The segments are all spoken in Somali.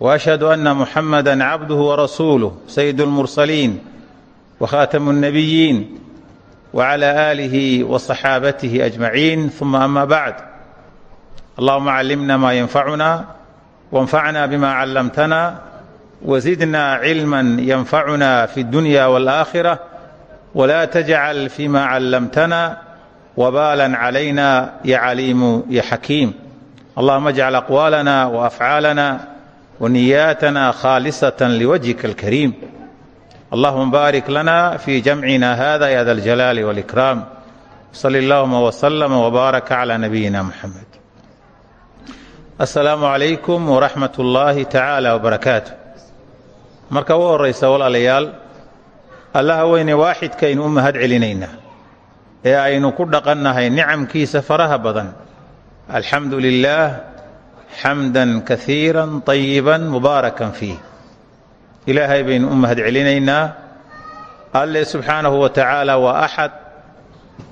واشهد ان محمدا عبده ورسوله سيد المرسلين وخاتم النبيين وعلى اله وصحابته اجمعين ثم اما بعد اللهم علمنا ما ينفعنا وانفعنا بما علمتنا وزدنا علما ينفعنا في الدنيا والاخره ولا تجعل فيما علمتنا وبالا علينا يا عليم يا حكيم اللهم اجعل اقوالنا وافعالنا ونياتنا خالصة لوجهك الكريم اللهم بارك لنا في جمعنا هذا يا ذا الجلال والإكرام صل اللهم وسلم وبارك على نبينا محمد السلام عليكم ورحمة الله تعالى وبركاته marka u horaysa walaalayaal allaha weyne waaxidkaynu u mahad celinaynaa ee aynu ku dhaqannahay nicamkiisa faraha badan alxamdu lilaah xamdan kaiira طayiba mubaarakan fiih ilaahay baynu u mahad celinaynaa alle subxaanahu wa tacaala waa axad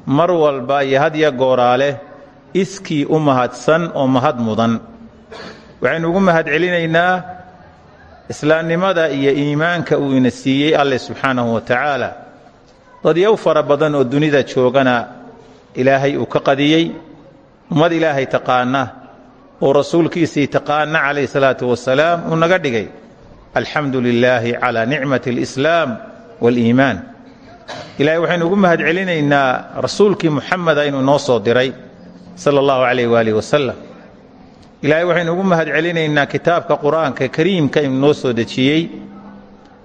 mar walba iyo hadya gooraale iskii u mahadsan oo mahad mudan waxaynu ugu mahad celinaynaa islaamnimada iyo iimaanka uu ina siiyey alle subxaanahu wa tacaala dadyow fara badan oo dunida joogana ilaahay uu ka qadiyey ummad ilaahay taqaana oo rasuulkiisii taqaana calayh salaatu wasalaam uu naga dhigay alxamdu lilaahi calaa nicmati alislaam waaliimaan ilahay waxaynu ugu mahad celinaynaa rasuulkii muxameda inuu noo soo diray sala allahu calayh waalih wasalam ilaahay waxaynu ugu mahad celinaynaa kitaabka qur'aanka kariimka inuu noo soo dejiyey.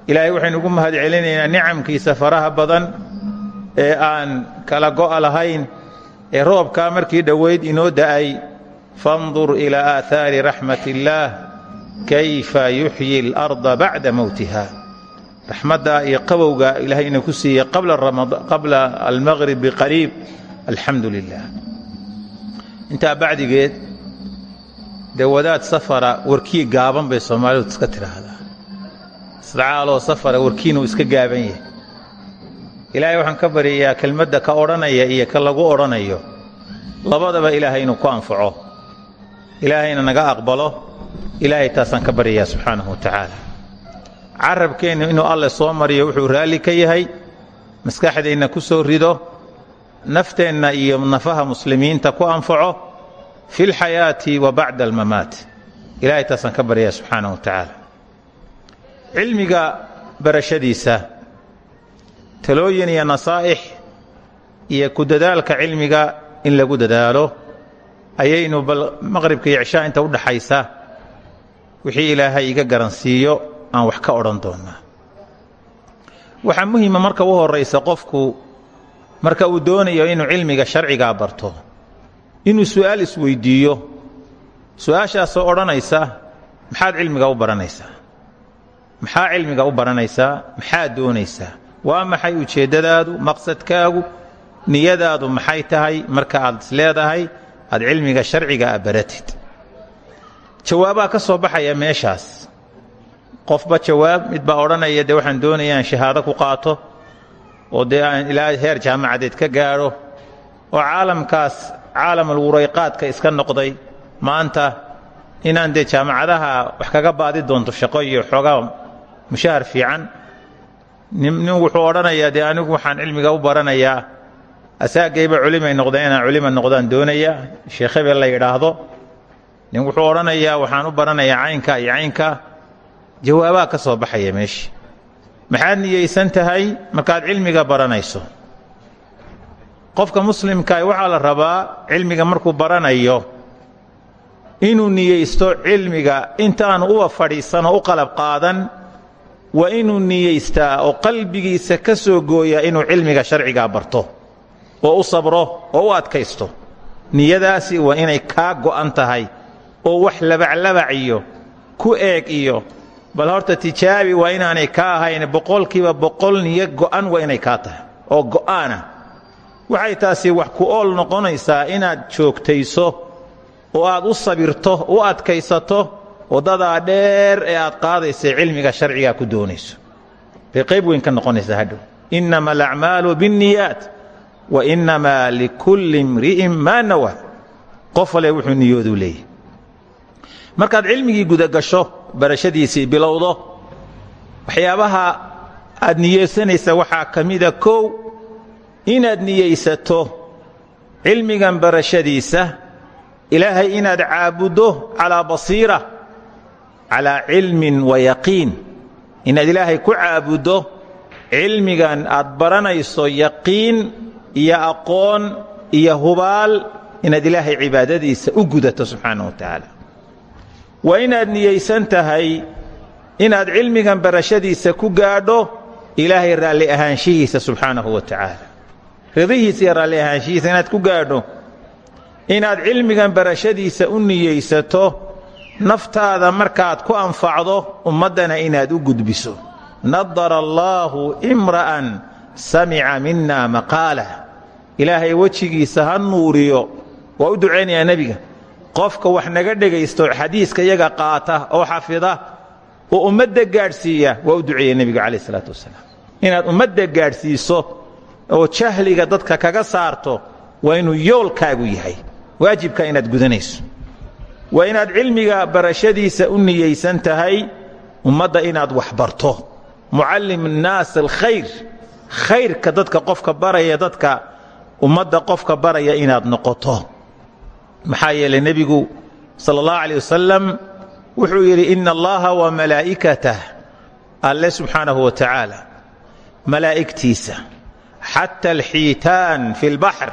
Ilaahay waxaynu ugu mahad celinaynaa nicamkiisa faraha badan ee aan kala go'a lahayn ee roobkaa markii dhoweyd inoo da'ay fandur ilaa aahaari raxmat illaah kayfa yuxyi alarda bacda mowtiha raxmaddaa iyo qabowga ilaahayna ku siiyey qabla almaqrib biqariib alxamdu lilah intaa bacdigeed dee wadaad safara warkii gaaban bay soomaalidu iska tidhaahdaa isdacaaloo safara warkiinuu iska gaaban yahay ilaahay waxaan ka baryayaa kelmadda ka odhanaya iyo ka lagu odhanayo labadaba ilaahay inuu ku anfaco ilaahayna naga aqbalo. Ilaahay taasaan ka baryayaa subxaanahu wa tacaala. Carabkeennu inuu alle soo mariyo wuxuu raalli ka yahay. Maskaxdeenna ku soo rido. Nafteenna iyo nafaha muslimiinta ku anfaco. Fi lxayaati wa bacda almamaat. Ilahay taasaan ka baryayaa subxaanahu wa tacaala. Cilmiga barashadiisa. Talooyin iyo nasaa'ix. Iyo ku dadaalka cilmiga in lagu dadaalo ayaynu bal maqribka iyo cishaa inta u dhaxaysa wixii ilaahay iga garansiiyo aan wax ka odhan doonnaa waxaa muhima marka u horraysa qofku marka uu doonayo inuu cilmiga sharcigaa barto inuu su'aal isweyddiiyo su'aashaasoo odhanaysa maxaad cilmiga u baranaysaa? Maxaa cilmiga u baranaysaa? Maxaad doonaysaa? Waa maxay ujeeddadaadu maqsadkaagu niyadaadu maxay tahay marka aad is leedahay aad cilmiga sharciga a baratid. Jawaabaa ka soo baxaya meeshaas. Qofba jawaab mid baa odhanaya dee waxaan doonaya aan shahaado ku qaato oo dee aan ilaa heer jaamacadeed ka gaadho oo caalamkaas caalamul wurayqaadka iska noqday maanta inaan dee jaamacadaha wax kaga baadi doonto shaqo iyo xoogaa mushahar fiican. Nin wuxuu odhanayaa dee anigu waxaan cilmiga u baranayaa asaagayba culimay noqdeen inaan culima noqdaan doonaya. Sheekh hebel la yidhaahdo. Nin wuxuu odhanayaa waxaan u baranayaa caynka iyo caynka. Jawaabaa ka soo baxaya meesha maxaad niyeysan tahay? Markaad cilmiga baranayso. Qofka muslimkaah waxaa la rabaa cilmiga markuu baranayo inuu niyeysto cilmiga intaanu uba fadhiisanoo u qalab qaadan waa inuu niyeystaa oo qalbigiisa ka soo gooyaa inuu cilmiga sharcigaa barto oo u sabro oo u adkaysto. Niyadaasi waa inay kaa go'an tahay oo wax labaclabac iyo ku eeg iyo bal horta tijaabi waa inaanay ka ahayn boqolkiiba boqol niyo go'an waa inay kaa tahay oo go'aana. Waxay taasi wax ku ool noqonaysaa inaad joogtayso oo aad u sabirto u adkaysato waddadaa dheer ee aad qaadaysay cilmiga sharcigaa ku doonayso. Bay qayb weyn ka noqonaysaa hadhow. Innama alacmaalu biاnniyaat wa innamaa likulli imri'in maa nawa. Qof wale wuxuu niyoodu leeyahy markaad cilmigii gudagasho barashadiisii bilowdo waxyaabaha aad niyeysanaysa waxaa ka mida kow inaad niyeysato cilmigan barashadiisa ilaahay inaad caabuddo calaa basiira calaa cilmin wa yaqiin. Inaad ilaahay ku caabuddo cilmigan aad baranayso yaqiin iyo aqoon iyo hubaal inaad ilaahay cibaadadiisa u gudato subxaana wa tacaala. Waa inaad niyeysan tahay inaad cilmigan barashadiisa ku gaadho ilaahay raalli ahaanshihiisa subxaanahu wa tacaala. Ridihiisa iyo raalli ahaanshihiisa inaad ku gaadho inaad cilmigan barashadiisa u niyeysato naftaada markaad ku anfacdo ummaddana inaad u gudbiso. Nadara allaahu imra'an samica mina maqaalah ilaahay wejigiisa ha nuuriyo waa u ducaynayaa nebiga. Qofka wax naga dhegaysto xadiiska yaga qaata oo xafida oo ummadda gaadhsiiya waa u duceeya nebiga calayh isalaatu wasalaam. Inaad ummadda gaadhsiiso oo jahliga dadka kaga saarto waa inuu yoolkaagu yahay. Waajibka inaad gudanayso. Waa inaad cilmiga barashadiisa u niyeysan tahay ummadda inaad wax barto. Mucallim annaas alkhayr khayrka dadka qofka baraya dadka ummadda qofka baraya inaad noqoto. Maxaa yeelay nebigu sala allahu calay wasalam wuxuu yidhi ina allaha wa malaa'ikatah alle subxaanahu wa tacaala malaa'igtiisa xata alxiitaan fi lbaxr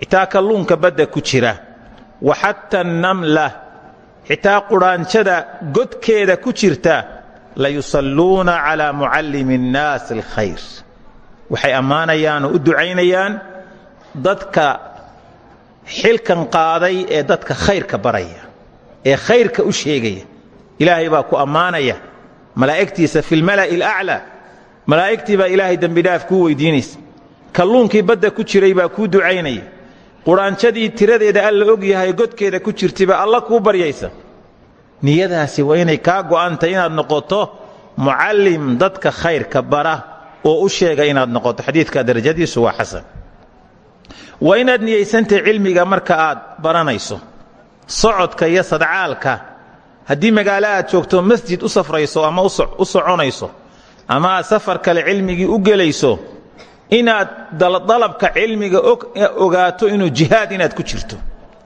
xitaa kalluunka badda ku jira wa xata annamla xitaa qudhaanjada godkeeda ku jirta la yusalluuna calaa mucallimi annaasi alkhayr. Waxay ammaanayaan u ducaynayaan dadka xilkan qaaday ee dadka khayrka baraya ee khayrka u sheegaya. Ilaahay baa ku ammaanaya. Malaa'igtiisa fi lmala'i alaclaa malaa'igtii baa ilaahay dembidhaaf kuu weydiinaysa. Kalluunkii badda ku jiray baa kuu ducaynaya. Qudhaanjadii tiradeeda alla og yahay godkeeda ku jirtayba alla kuu baryaysa. Niyadaasi waa inay kaa go'antay inaad noqoto mucallim dadka khayrka bara oo u sheega inaad noqoto. Xadiidka darajadiisu waa xasan waa inaad niyeysantahay cilmiga marka aad baranayso socodka iyo sadcaalka. Haddii magaalo aad joogto masjid u safrayso ama u soconayso ama aad safar kale cilmigii u gelayso inaad dalabka cilmiga ogaato inuu jihaad inaad ku jirto.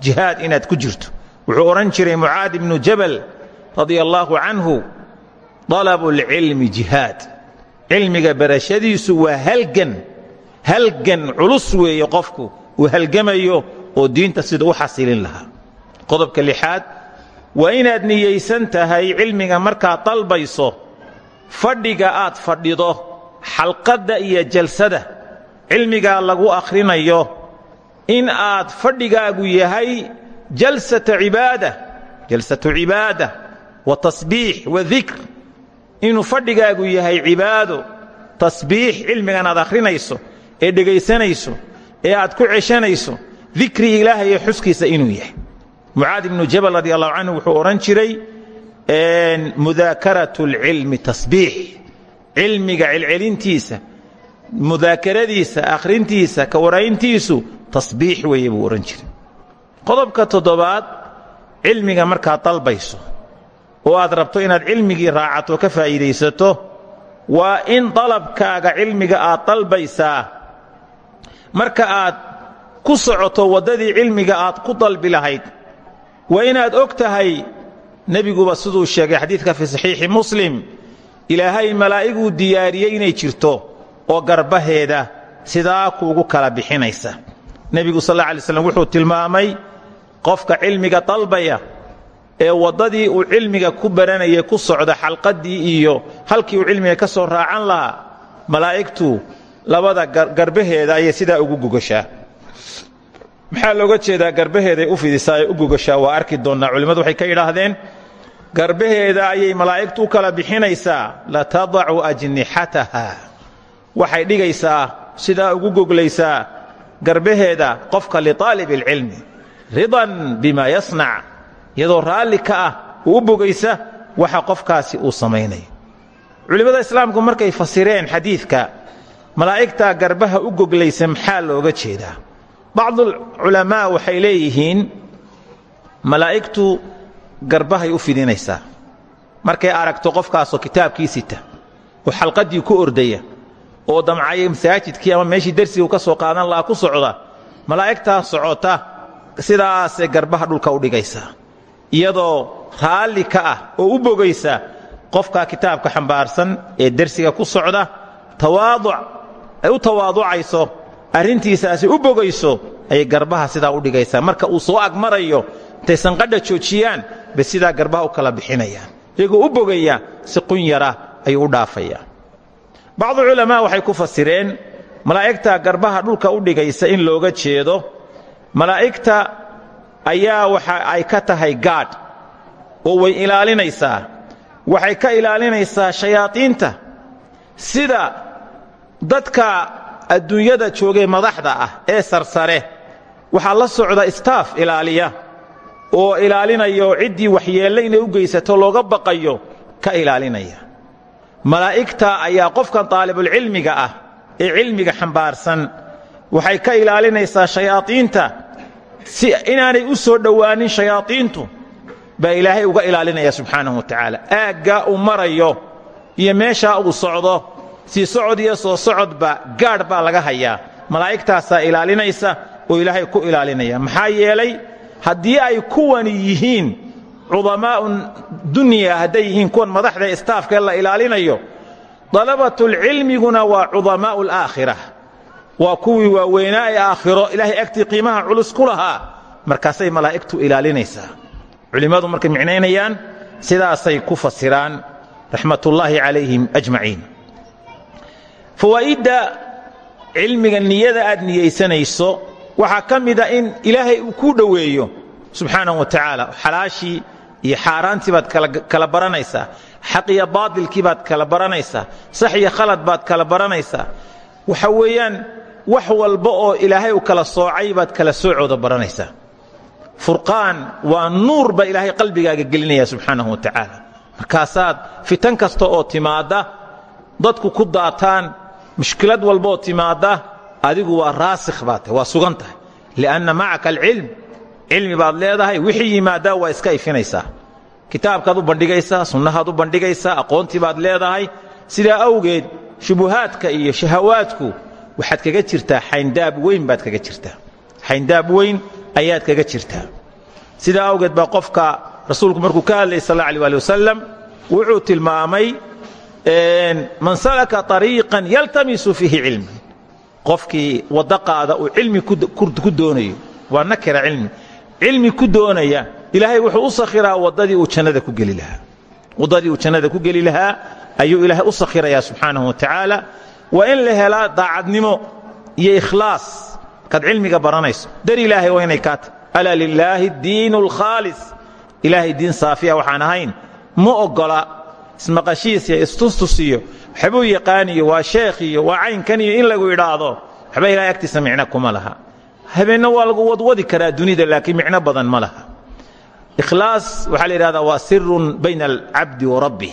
Jihaad inaad ku jirto. Wuxuu odhan jiray mucaad ibnu jabal radia allaahu canhu dalabu lcilmi jihaad. Cilmiga barashadiisu waa halgan halgan culus weeye qofku uu halgamayo oo diinta sida u xasilin lahaa. Qodobka lixaad waa inaad niyeysan tahay cilmiga markaad dalbayso fadhiga aad fadhido xalqadda iyo jalsada cilmigaa lagu akhrinayo in aad fadhigaagu yahay jalsata cibaada jalsatu cibaada wa tasbiix wa dikr inuu fadhigaagu yahay cibaado tasbiix cilmigan aad akhrinayso ee dhegaysanayso ee aad ku ceshanayso dikri ilaahay iyo xuskiisa inuu yahay. Mucaad ibnu jabal radi allahu canhu wuxuu odhan jiray mudaakaratu lcilmi tasbiix. Cilmiga celcelintiisa mudaakaradiisa akhrintiisa ka warayntiisu tasbiix weeye buu odhan jiray. Qodobka toddobaad cilmiga markaad dalbayso oo aad rabto inaad cilmigii raacato ka faa'iidaysato waa in dalabkaaga cilmiga aad dalbaysaa marka aad ku socoto waddadii cilmiga aad ku dalbi lahayd waa inaad og tahay nebiguba siduu sheegay xadiidka fii saxiixi muslim ilaahay malaa'iguu diyaariyey inay jirto oo garbaheeda sidaa kuugu kala bixinaysa. Nebigu sal alla alay slam wuxuu tilmaamay qofka cilmiga dalbaya ee waddadii uu cilmiga ku baranayay ku socda xalqaddii iyo halkii uu cilmiga ka soo raacan lahaa malaa'igtu labada garbaheeda ayay sidaa ugu gugashaa maxaa looga jeedaa garbaheeday u fidisaa ee u gugashaa waa arki doonnaa culimmadu waxay ka yidhaahdeen garbaheeda ayay malaa'igtu u kala bixinaysaa. Latadacu ajnixataha waxay dhigaysaa sidaa ugu goglaysaa garbaheeda qofka liطaalib اlcilmi ridan bima yasnac iyadoo raalli ka ah u bogaysa waxa qofkaasi uu samaynayo culimmada islaamku markay fasireen xadiidka malaa'igtaa garbaha u goglaysa maxaa looga jeedaa? Bacdu culamaa waxay leeyihiin malaa'igtu garbahay u fidinaysaa. Markay aragto qofkaasoo kitaabkii sita oo xalqaddii ku ordaya oo damcaya masaajidkii ama meeshii darsigu ka soo qaadan lahaa ku socda malaa'igtaa socota sidaasay garbaha dhulka u dhigaysaa iyadoo raalli ka ah oo u bogaysa qofka kitaabka xambaarsan ee dersiga ku socda tawaaduc ay u tawaaducayso arrintiisaasi u bogayso ayay garbaha sidaa u dhigaysaa. Marka uu soo agmarayo intay sanqadha joojiyaan bay sidaa garbaha u kala bixinayaan. Iyagoo u bogaya si qunyara ayuu u dhaafayaa bacdu culamaa waxay ku fasireen malaa'igta garbaha dhulka u dhigaysa in looga jeedo malaa'igta ayaa waxa ay ka tahay gaadh oo way ilaalinaysaa. Waxay ka ilaalinaysaa shayaadiinta. Sida dadka adduunyada joogay madaxda ah ee sarsare. Waxaa la socda istaaf ilaaliya oo ilaalinayo ciddii waxyeelle inay u geysato looga baqayo ka ilaalinaya. Malaa'igta ayaa qofkan daalibulcilmiga ah ee cilmiga xambaarsan. Waxay ka ilaalinaysaa shayaadiinta. Si inaanay u soo dhowaanin shayaadiintu baa ilaahay uga ilaalinaya subxaanahu wa tacaala. Aaggaa uu marayo iyo meeshaa uu socdo sii socod iyo soo socodba gaadh baa laga hayaa. Malaa'igtaasaa ilaalinaysa oo ilaahay ku ilaalinaya. Maxaa yeelay haddii ay kuwani yihiin cudamaa'u dunya hadday yihiin kuwan madaxda istaafka la ilaalinayo dalabatulcilmiguna waa cudamaa'u alaakhira waa kuwii waaweynaa ee aakhiro. Ilaahay agtii qiimaha culus ku markaasay malaa'igtu ilaalinaysaa. Culimmadu markay micnaynayaan sidaasay ku fasiraan. Raxmatullaahi calayhim ajmaciin fawaa'idda cilmiga niyada aad niyaysanayso waxaa ka mida in ilaahay uu kuu dhoweeyo subxaanahu wa tacaala. Xalaashii iyo xaaraantii baad kala baranaysaa. Xaq iyo baadilkii baad kala baranaysaa. Sax iyo baad kala baranaysaa. Waxa weeyaan wax walba oo ilaahay u kala soocay baad kala soocooda baranaysaa. Furqaan waa nuur baa ilaahay qalbigaaga gelinaya subxaanahu wa tacaala. Markaasaad fitan kasta oo timaadda dadku ku daataan mushkilad walba oo timaadda adigu waa raasikh tahay waa sugan tahay. Lianna macaka alcilm baad leedahay wixii yimaaddaa waa iska ifinaysaa kitaabkaad u bandhigaysaa sunnahaad u bandhigaysaa aqoontii baad leedahay. Sidaa awgeed shubuhaadka iyo shahawaadku waxaad kaga jirtaa xayndaab weyn baad kaga jirtaa. Xayndaab weyn ayaad kaga jirtaa. Sidaa awgeed baa qofka rasuulku markuu ka hadlayay sal alه ali wasalam wuxuu tilmaamay man salaka طariiqan yaltamisu fiihi cilman qofkii waddo qaada uu cilmi ku doonayo waa nakira cilmi. Cilmi ku doonaya ilaahay wuxuu u sakhiraa waddadii uu jannada ku geli lahaa. Waddadii uu jannada ku geli lahaa ayuu ilaahay u sakhirayaa subxaanahu wa tacaala. Waa in la helaa daacadnimo iyo ikhlaas. Markaad cilmiga baranayso. Dar ilaahay waa inay kaa tahy alaa lilaahi diin اlkhaalis ilaahay diin saafiya waxaan ahayn. Ma oggola ismaqashiis iyo istustus iyo waxbuu yaqaaniyo waa sheekh iyo waa caynkan iyo in lagu idhaahdo waxba ilahay agtiisa micno kuma laha. Habeenna waa lagu wadwadi karaa dunida laakiin micno badan ma laha. Ikhlaas waxaa la yidhahdaa waa sirun bayna alcabdi wa rabbih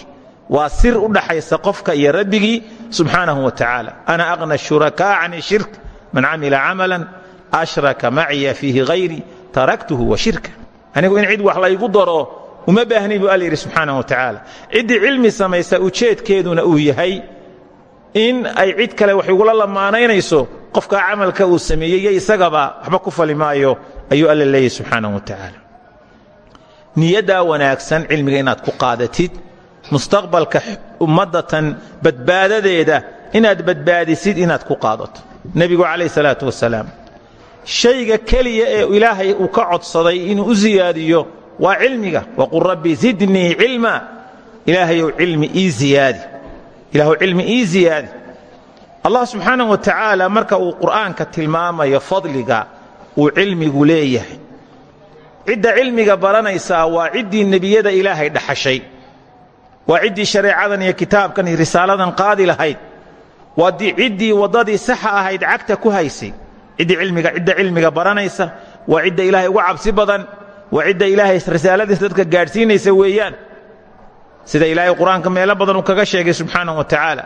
waa sir u dhaxaysa qofka iyo rabbigii subxaanahu wa tacaala. Ana aqna shurakaa can shirk man camila camalan ashraka maciya fiihi hayri taraktuhu wa shirka. Anigu in cid wax laygu daro uma baahni buu alla yidhi wa tacaala. Ciddii cilmi samaysa ujeedkeeduna uu yahay in ay cid kale wax igula lamaanaynayso qofkaa camalka uu sameeyey isagaba waxba ku fali maayo ayuu alla wa tacaala. Niyaddaa wanaagsan cilmiga inaad ku qaadatid mustaqbalka ummaddatan badbaadadeeda inaad badbaadisid inaad ku qaadato. Nebigu calayh salaatu wasalaam shayga keliya ee ilaahay uu ka codsaday inuu u siyaadiyo waa cilmiga. Waqul rabbi zidnii cilma. Ilaahayow cilmi ii ziyaadi. Ilaahu cilmi ii ziyaadi. Allah subxaanahu wa tacaala marka uu qur'aanka tilmaamayo fadliga uu cilmigu leeyahay. Cidda cilmiga baranaysaa waa ciddii nebiyada ilaahay dhaxashay. Waa ciddii shareecadan iyo kitaabkan iyo risaaladan qaadi lahayd. Waa ciddii waddadii saxa ahayd cagta ku haysay. Ciddii cilmiga cidda cilmiga baranaysa waa cidda ilaahay uga cabsi badan waa cidda ilaahay risaaladiisa dadka gaadhsiinaysa weeyaan. Sida ilaahay qur'aanka meelo badan uu kaga sheegay subxaanahu wa tacaala.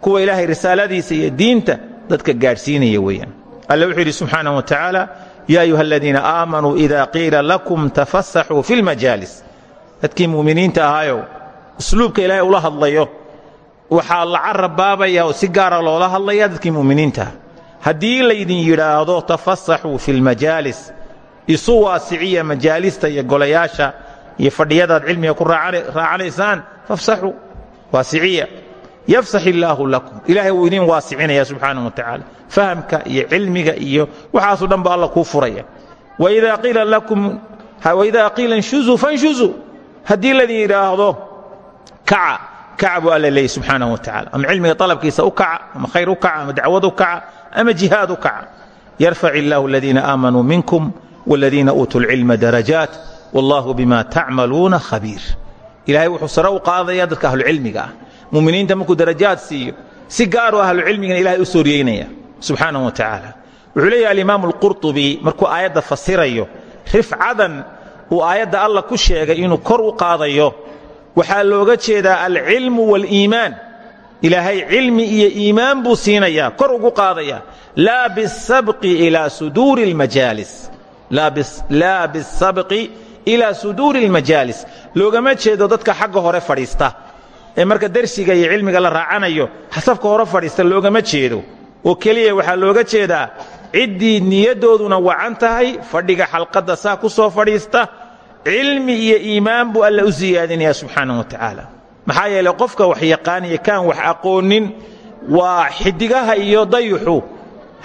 Kuwa ilaahay risaaladiisa iyo diinta dadka gaadhsiinaya weeyaan. Alle wuxuu yidhi wa tacaala yaa ayuha aladiina aamanuu ida qiila lakum tafasaxuu fi lmajaalis dadkii mu'miniinta ahaayow usluubka ilaahay ula hadlayo waxaa la carabbaabaya oo si gaara loola hadlaya dadkii mu'miniintaah haddii laydin yidhaahdo tafasaxuu fi lmajaalis isu waasiciya majaalista iyo golayaasha iyo fadhiyadaad cilmiga ku raacanaysaan fafsaxuu waasiciya yafsax illaahu lakum. Ilaahay wuu idin waasicinaya subxaanahu wa tacaala fahamka iyo cilmiga iyo waxaasoo dhan ba alla kuu furaya. Waidaa qiila lakum waidaa qiila inshuzuu fanshuzuu haddii laydin yidhaahdo kaca kaca buu alla leeyay subxaanahu wa tacala ama cilmiga talabkiisa u kaca ama khayr u kaca ama dacwad u kaca ama jihaad u kaca. Yarfac illaahu aladiina aamanuu minkum wاladiina uutuu lcilma darajaat wallahu bima tacmaluuna khabiir ilahay wuxuu sare u qaadaya dadka ahlucilmiga ah muminiinta markuu darajaad siiyo si gaaru ahlucilmigana ilahay u sooriyeynaya subxaanahu wa tacaala wuxuu leeyahy alimaamu alqurطubi markuu aayadda fasirayo rifcadan uu aayadda alla ku sheegay inuu kor u qaadayo waxaa looga jeedaa alcilmu wاliimaan ilaahay cilmi iyo iimaan buu siinayaa kor ugu qaadaya laa bisabqi ilaa suduuri اlmajaalis laa bisabqi ilaa suduuri اlmajaalis loogama jeedo dadka xagga hore fadhiista ee marka dersiga iyo cilmiga la raacanayo xasafka hore fadhiista loogama jeedo oo keliya waxaa looga jeedaa ciddii niyaddooduna wacan tahay fadhiga xalqadda saa ku soo fadhiista cilmi iyo iimaan buu alla u siyaadinaya subxaanah wa tacaala maxaa yeeley qofka wax yaqaaniyo kaan wax aqoonin waa xidigaha iyo dayuxu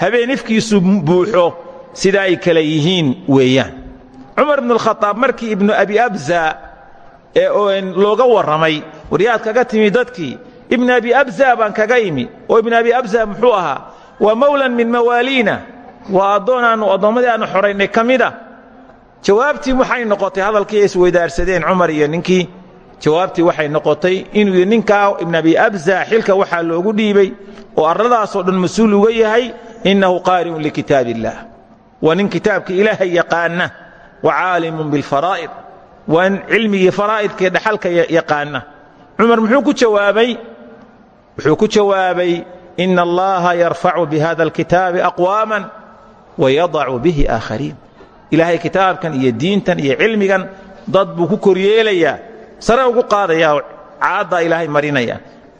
habeenifkiisu buuxo sida ay kale yihiin weeyaan. Cumar ibnu alkhadaab markii ibnu abi abza ee looga warramay waryaad kaga timi dadkii ibnu abi abza baan kaga imi oo ibnu abi abza muxuu ahaa waa mawlan min mawaaliina waa addoon aannu addoommadii aannu xoraynay ka mida jawaabtii noqotay hadalkii ay isweydaarsadeen cumar iyo ninkii. Jawaabtii waxay noqotay inuu ninkaa ibn abi abza xilka waxaa loogu dhiibay oo arladaasoo dhan mas'uul uga yahay innahu qaari'un likitaab illaah waa nin kitaabka ilaahay yaqaana wa caalimun bilfaraa'id waa in cilmigii faraa'idkaee dhaxalka yaqaana cumar muxuu ku jawaabay? Wuxuu ku jawaabay ina allaha yarfacu bihada alkitaabi aqwaaman wayadacu bihi aakhariin. Ilaahay kitaabkan iyo diintan iyo cilmigan dad buu ku koryeelayaa sare ugu qaadayaa caaddaa ilaahay marinaya.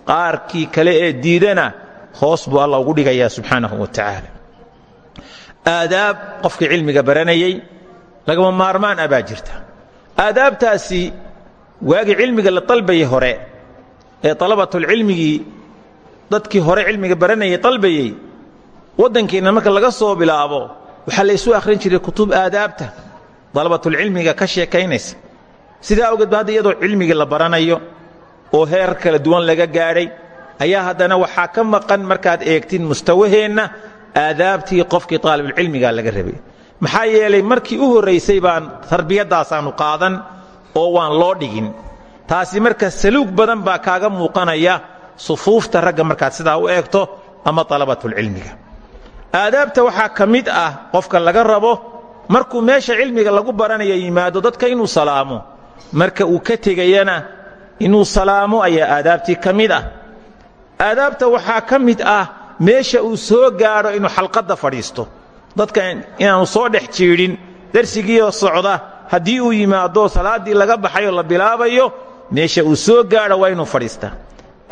Qaarkii kale ee diidana hoos buu alla ugu dhigayaa subxaanahu wa aadaab qofkii cilmiga baranayey lagama maarmaan ah baa jirta. Aadaabtaasi waagii cilmiga la dalbayay hore ee dalabatulcilmigii dadkii hore cilmiga baranayay dalbayey waddankeenna marka laga soo bilaabo waxaa la isu akhrin jiray kutub aadaabta. Dalabatulcilmiga ka sheekaynaysa. Sidaa awgeed ba iyadoo cilmigii la baranayo oo heer kala duwan laga gaadhay ayaa haddana waxaa ka maqan markaad eegtid mustawaheenna aadaabtii qofkii taalibulcilmigaa laga rabay. Maxaa yeelay markii u horraysay baan tarbiyadaasaannu qaadan oo waan loo dhigin. Taasi marka saluug badan baa kaaga muuqanaya sufuufta ragga markaad sidaa u eegto ama dalabatulcilmiga aadaabta waxaa ka ah qofka laga rabo markuu meesha cilmiga lagu baranaya yimaado dadka inuu salaamo. Marka uu ka tegayana inuu salaamo ayaa aadaabtii ka ah. Aadaabta waxaa ka ah meesha uu soo gaadho inuu xalqadda fadhiisto. Dadka inaanu soo dhex jiidhin darsigiioo socda haddii uu yimaado salaaddii laga baxayoo la bilaabayo meesha uu soo gaadho waa inuu fadhiistaa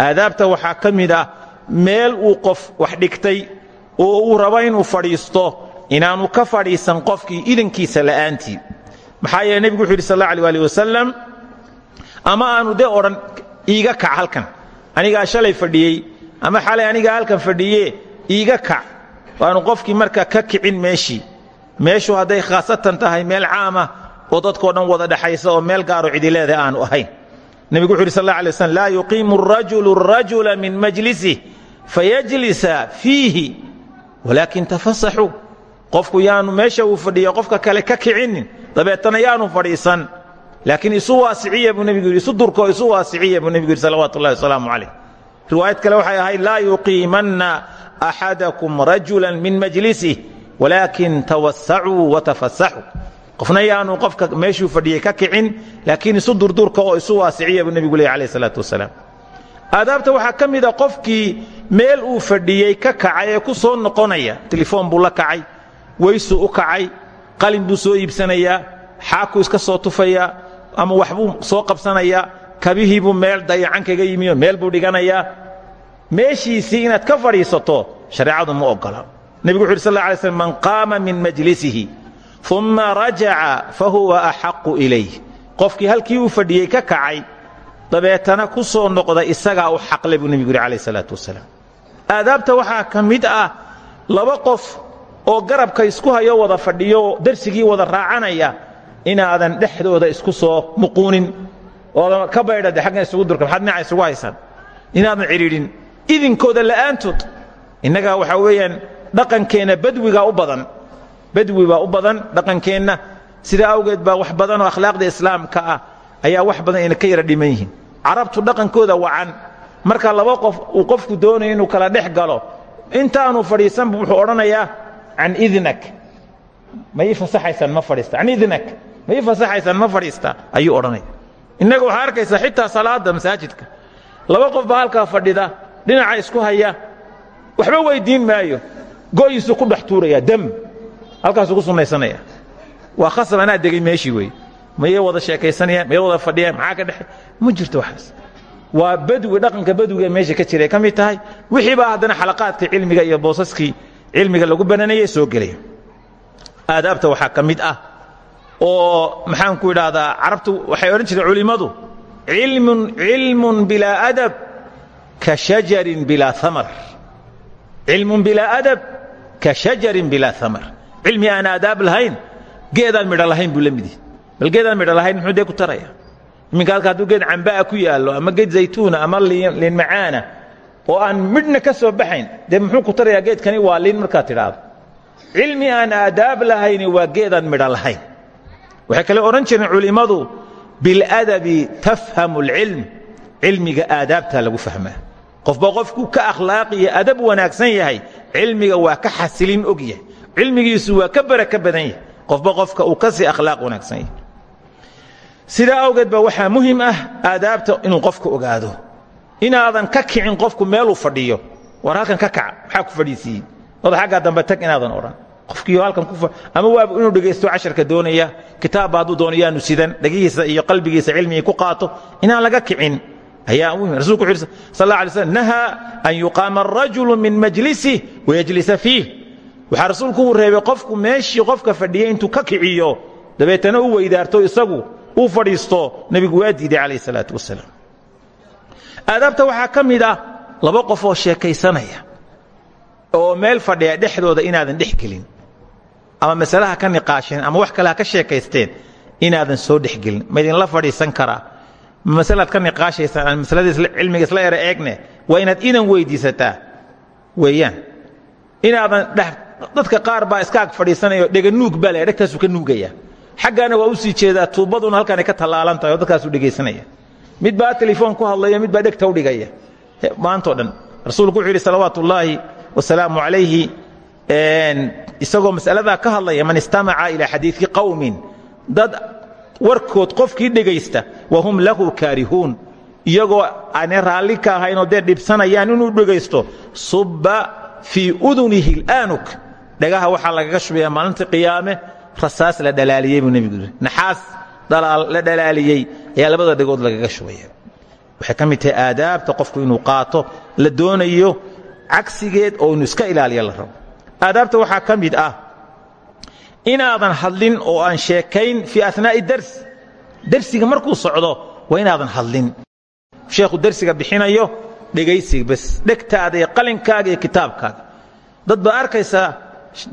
aadaabta waxaa ka mid ah meel uu qof wax dhigtay oo uu rabo inuu fadhiisto inaannu ka fadhiisan qofkii idankiisa la'aantii. Maxaa yeele nebigu wuxu yidhi sal alla alih wasalam ama aanu dee odhan iiga kac halkan. Anigaa shalay fadhiyey ama xalay anigaa halkan fadhiye iiga kac. Waanu qofkii marka ka kicin meeshii. Meeshu hadday khaasatan tahay meel caama oo dadkoo dhan wada dhexaysa oo meel gaaro cidileeda aanu ahayn. Nebigu wuxu uhi sal alay slam laa yuqiimu arajulu arajula min majlisih fayajlisa fiihi walaakin tafasaxuu qofku yaanu meesha uu fadhiyo qofka kale ka kicinin dabeetana yaanu fadhiisan. Laakiin isu waasiciya buu isu durkoo isu waasiciya buu nebigu yidhi salawaatu riwaayad kale waxay ahayd laa yuqiimanna axadakum rajula min majlisih walaakin tawasacuu watafasaxuu qofna yaanu qofka meeshuu fadhiyey ka kicin laakiin isu durdurka oo isu waasiciya buu nebigu leey alayh salaatu wasalaam. Aadaabta waxaa ka qofkii meel uu fadhiyey ka kacay ee ku soo noqonaya telefoon buu la kacay weysuu u kacay qalin buu soo iibsanayaa xaakuu iska soo tufayaa ama waxbuu soo qabsanayaa kabihiibuu meel dayacan kaga yimiyo meel buu dhiganayaa meeshiisii inaad ka fadhiisato shareecadu ma ogola. Nebigu wuxu uhi sal lay slm man qaama min majlisihi uma rajaca fahuwa axaqu ilayh. Qofkii halkii uu fadhiyey ka kacay dabeetana ku soo noqda isagaa u xaqle buu nebigu yidhi calayh salaatu wasalaam. Aadaabta waxaa ka ah laba qof oo garabka isku hayo wada fadhiyo darsigii wada raacanaya inaadan dhexdooda isku soo muquunin oodan ka baydhade aggan isugu durka maxaad dhinaca isugu haysaan inaadan cidhiidhin. Idinkooda la'aantood innaga waxaa weeyaan dhaqankeenna badwigaa u badan. Badwi baa u badan dhaqankeenna. Sidaa awgeed baa wax badan oo akhlaaqda islaamka ah ayaa wax badan ayna ka yara dhiman yihiin. Dhaqankooda wacan. Marka laba qof uu qofku doonayo inuu kala dhex galo intaanu fadhiisanbu wuxuu odhanayaa can idnak. Ma ii fasaxaysaan ma fadhiista. Can idnak. Ma ii ma fadhiista ayuu odhanaya innaga waxaa arkaysaa xitaa salaadda masaajidka. Laba qof baa halkaa fadhida dhinaca isku haya waxba weyddiin maayo. Go'yiisu ku dhex tuuraya dam halkaasuu ku sunnaysanaya waa khasab anaa degay meeshii weeye. Mayay wada sheekaysanayaan mayay wada fadhiyaan maxaa ka dhexe ma jirto waxaas. Waa badwi dhaqanka badwiga meesha ka jiray ka mid tahay. Wixii baa haddana xalaqaadka cilmiga iyo boosaskii cilmiga lagu bananayay soo gelaya. Aadaabta waxaa ka mid ah oo maxaan ku idhaahdaa carabtu waxay odhan jireen culimmadu ilmun cilmun bilaa adab ka shajarin bilaa amar cilmun bilaa adab ka shajarin bilaa amar cilmi aan aadaab lahayn geedaan midho lahayn buu la mid yahay. Bal geedaan midho lahayn muxuu dee ku taraya? Iminka halka hadduu geed cambaa ku yaallo ama geed zaytuuna ama liin macaana oo aan midhna ka soo baxayn dee muxuu ku tarayaa geedkani waa liin markaad tidhaahdo. Cilmi aan aadaab lahayni waa geedaan midho lahayn waxay kale odhan jireen culimmadu biladabi tafhamu alcilm cilmiga aadaabtaa lagu fahmaa. Qofba qofkuu ka akhlaaq iyo adab wanaagsan yahay cilmiga waa ka xasilin og yahay. Cilmigiisu waa ka baraka badan yahay. Qofba qofka uu ka sii akhlaaq wanaagsan yahay. Sidaa awgeed baa waxaa muhiim ah aadaabta inuu qofka ogaado. Inaadan ka kicin qofku meeluu fadhiyo war halkan ka kaca maxaa ku fadhiisiiyey? Oda xaggaa dambe tag inaadan odhan qofkiio halkan ku ama waaba inuu dhegaysto casharka doonaya kitaabba hadduu doono yaanu sidan dhegihiisa iyo qalbigiisa cilmigii ku qaato inaan laga kicin. Ayaa muhiim rasulku wuxu yidhi sal alla alay slam nahaa an yuqaama arajulu min majlisih wayajlisa fiih. Waxaa rasuulku uu reebay qofku meeshii qofka fadhiyey intuu ka kiciyo dabeetana u weydaarto isagu uu fadhiisto nebigu waa diiday calayh salaatu wasalaam aadaabta waxaa ka mid ah laba qof oo sheekaysanaya oo meel fadhiya dhexdooda inaadan dhex gelin ama masale ha ka niqaasheen ama wax kale ha ka sheekaysteen inaadan soo dhexgelin maydinla fadhiisan karaa masalaad ka niqaashaysaan aan masalada cilmiga isla ere eegne waa inaad inan weyddiisataa weeyaan. Inaadan dadka qaar baa iska ag fadhiisanayo dheganuug baa le dhegtaasuu ka nuugaya. Xaggaana waa u sii jeedaa tuubaduna halkaanay ka tallaalan tahay oo dadkaasuu dhegaysanaya mid baa telefoon ku hadlaya mid baa dhegta u dhigaya. Maantao dhan. Rasuulku wuxuu yidhi salawaatu ullaahi wasalaamu calayhi isagoo mas'aladaa ka hadlaya man istamaca ilaa xadiidi qowmin dad warkood qofkii dhegaysta wa hum lahu kaarihuun. Iyagoo aanay raalli ka ahaynoo dee dhibsanayaan inuu dhegaysto. Subba fii udunihi اlaanuk dhagaha waxaa lagaga shubaya maalinta qiyaame rasaas la dhalaaliyey buu nebigu yidhi. Naxaas la dhalaaliyey ayaa labada dhagood lagaga shubaya waxay ka mid tahay qofku inuu qaato la doonayo cagsigeed oo inuu iska ilaaliyo la rabo aadaabta waxaa ka mid ah inaadan hadlin oo aan sheekayn fii anaa'i dars. Dersiga markuu socdo waa inaadan hadlin. Sheekhu dersiga bixinayo dhegaysiga bas dhegtaada iyo qalinkaaga iyo kitaabkaaga. Dad baa arkaysaa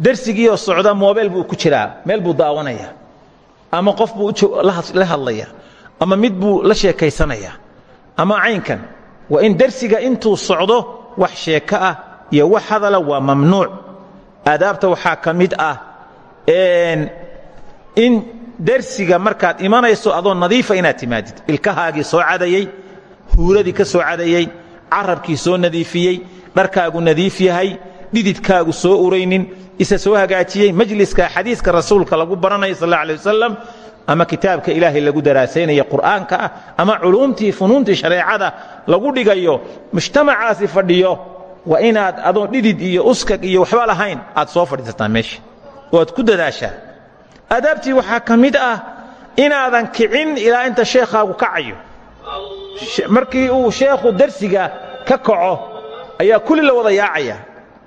dersigiioo socda moobeel buu ku jiraa meel buu daawanaya ama qof buu la hadlaya ama mid buu la sheekaysanaya ama caynkan waa in dersiga intuu socdo wax sheeko ah iyo wax hadala waa mamnuuc aadaabta waxaa ka mid ah in dersiga markaad imanayso adoo nadiifa inaad timaadid. Ilkahaagii soo cadayey huuradii ka soo cadayey carabkii soo nadiifiyey dharkaagu nadiif yahay dhididkaagu soo uraynin isa soo hagaajiyey majliska xadiiska rasuulka lagu baranayo sal alla alay ama kitaabka ilaahay lagu daraasaynaya qur'aanka ah ama culuumtii funuuntii shareecada lagu dhigayo mujtamacaasi fadhiyo waa inaad adoon dhidid iyo uskag iyo waxba lahayn aad soo fadhiisataa meesha oo aad ku dadaashaa. Aadaabtii waxaa ka mid ah inaadan kicin ilaa inta sheekhaagu kacayo. Markii uu sheekhu darsiga ka kaco ayaa kulli la wada yaacaya.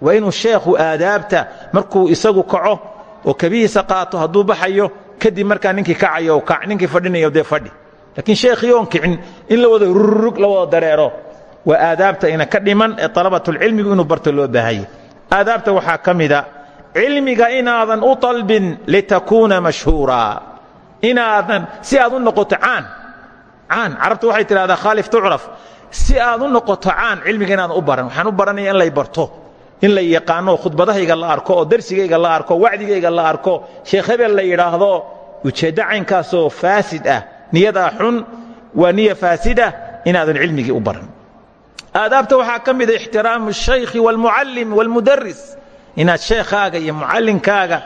Waa inuu sheekhu aadaabta markuu isagu kaco oo kabihiisa qaato hadduu baxayo kadib markaa ninkii kacayo kac ninkii fadhinayo dee fadhi. Laakiin sheekhii oon kicin in la wada rurug la wada dareero waa aadaabta ina ka dhiman ee alabatulcilmigu inuu barto loo baahanye aadaabta waxaa ka mida cilmiga inaadan u dalbin litakuuna mashhuura. Inaadan si aad u noqoto caan caan carabtu waxay tidhahdaa khaalif tucraf si aad u noqoto caan cilmiga inaadan u baran waxaan u baranaya in lay barto in la yaqaano khudbadahayga la arko oo darsigayga la arko wacdigayga la arko sheekh hebel la yidhaahdo ujeeddo caynkaasoo faasid ah niyadaa xun waa niya faasidah inaadan cilmigii u baran aadaabta waxaa ka mida ixtiraamu shaykhi wاlmucallim wاlmudaris inaad sheekhaaga iyo mucallinkaaga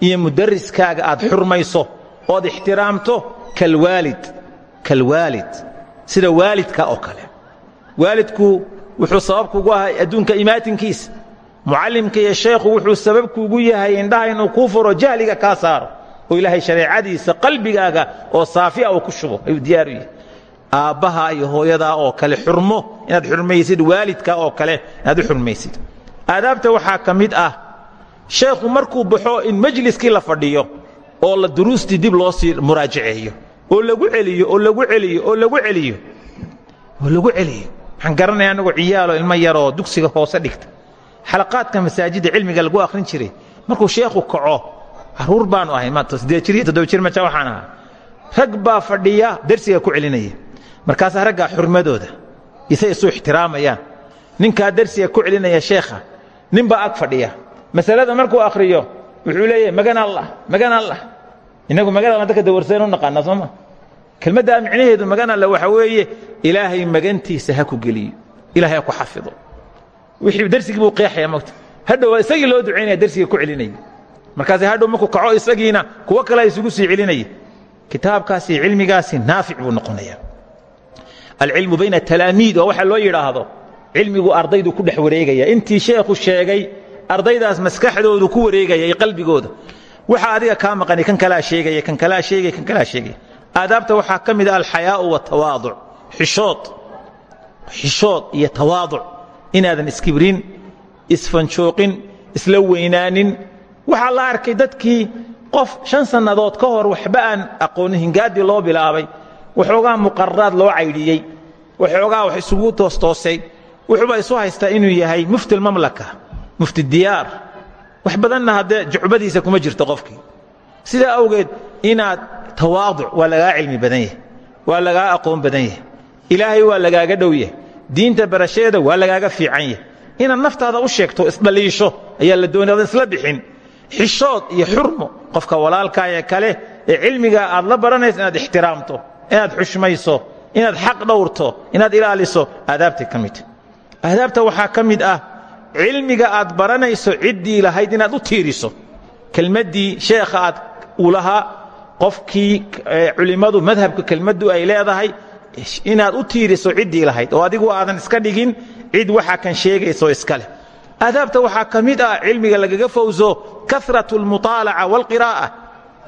iyo mudariskaaga aad xurmayso ood ixtiraamto kalwaalid kalwaalid. Sida waalidka oo kale. Waalidku wuxuu sababkuugu ahay adduunka imaatinkiisa. Mucallimka iyo sheekhu wuxuu sababkuugu yahay indhaha inuu kuu furo jahliga kaa saaro. Oo ilaahay shareecadiisa qalbigaaga oo saafi a uu ku shubo ayuu diyaaru yahay aabbaha iyo hooyadaa oo kale xurmo. Inaad xurmaysid waalidka oo kale inaad u xurmaysid. Aadaabta waxaa ka mid ah sheekhu markuu baxo in majliskii la fadhiyo oo la duruustii dib loo sii muraajaceeyo oo lagu celiyo oo lagu celiyo oo lagu celiyo oo lagu celiyo. Waxaan garanaya anagoo ciyaalo ilmo yaroo dugsiga hoose dhigta. Xalaqaadka masaajidda cilmiga lagu akhrin jiray markuu sheekhu kaco carruur baanu ahay siddeed jir iyo toddoba jir maja waxaan ahaa. Rag baa fadhiya dersiga ku celinaya markaasaa raggaa xurmadooda isay isu ixtiraamayaan. Ninkaa dersiga ku celinaya sheekha ninbaa ag fadhiya. Masalada markuu akhriyo wuxuu leeyahay magan allah magan allah. Innagu magan alla dadka dawarsayn u naqaanaa sooma kelmaddaa micnaheedu magan alla waxa weeye ilaahay magantiisa ha ku geliyo ilahay ha ku xafido. Wixii dersigii buu qeexaya mogta hadhow isagii loo ducaynaya dersiga ku celinaya. Markaase hadhow markuu kaco isagiina kuwo kale isugu sii celinaya. Kitaabkaasi cilmigaasi naafic buu noqonaya alcilmu bayna talaamiid waa waxa loo yidhaahdo cilmigu ardaydu ku dhex wareegaya. Intii sheekhu sheegay ardaydaas maskaxdoodu ku wareegaya iyo qalbigooda. Waxa adiga kaa maqani kan kalaa sheegaya kan kalaa sheegaya kan kalaa sheegaya. Aadaabta waxaa ka mid a alxayaau watawaaduc xishood. Xishood iyo tawaaduc. Inaadan iskibrin isfanjooqin isla weynaanin. Waxaa la arkay dadkii qof shan sannadood ka hor waxba aan aqoonin hingaadii loo bilaabay waxoogaa muqararaad loo caydhiyey. Waxoogaa wax isugu toostoosay. Wuxuuba isu haystaa inuu yahay mufti almamlaka mufti diyaar. Wax badanna haddee jucbadiisa kuma jirto qofkii. Sidaa awgeed inaad tawaaduc waa lagaa cilmi badan yahay waa lagaa aqoon badan yahay. Ilaahay waa lagaaga dhow yahay. Diinta barashadeeda waa lagaaga fiican yahay. Inaad naftaada u sheegto isdhaliisho ayaa la doonay isla bixin. Xishood iyo xurmo qofka walaalkaaya kale ee cilmigaa aad la baranayso inaad ixtiraamto inaad xushmayso inaad xaq dhowrto inaad ilaaliso aadaabtay ka midta waxaa ka ah cilmiga aad baranayso ciddii lahayd inaad u tiiriso. Kelmaddii sheekha aad uu lahaa qofkii culimmadu madhabka kelmaddu ay leedahay inaad u tiiriso ciddii lahayd. Oo adigu aadan iska dhigin cid waxa kan sheegayso iska leh. Aadaabta waxaa ka ah cilmiga lagaga fawso karatu almuطaalaca wاlqiraa'a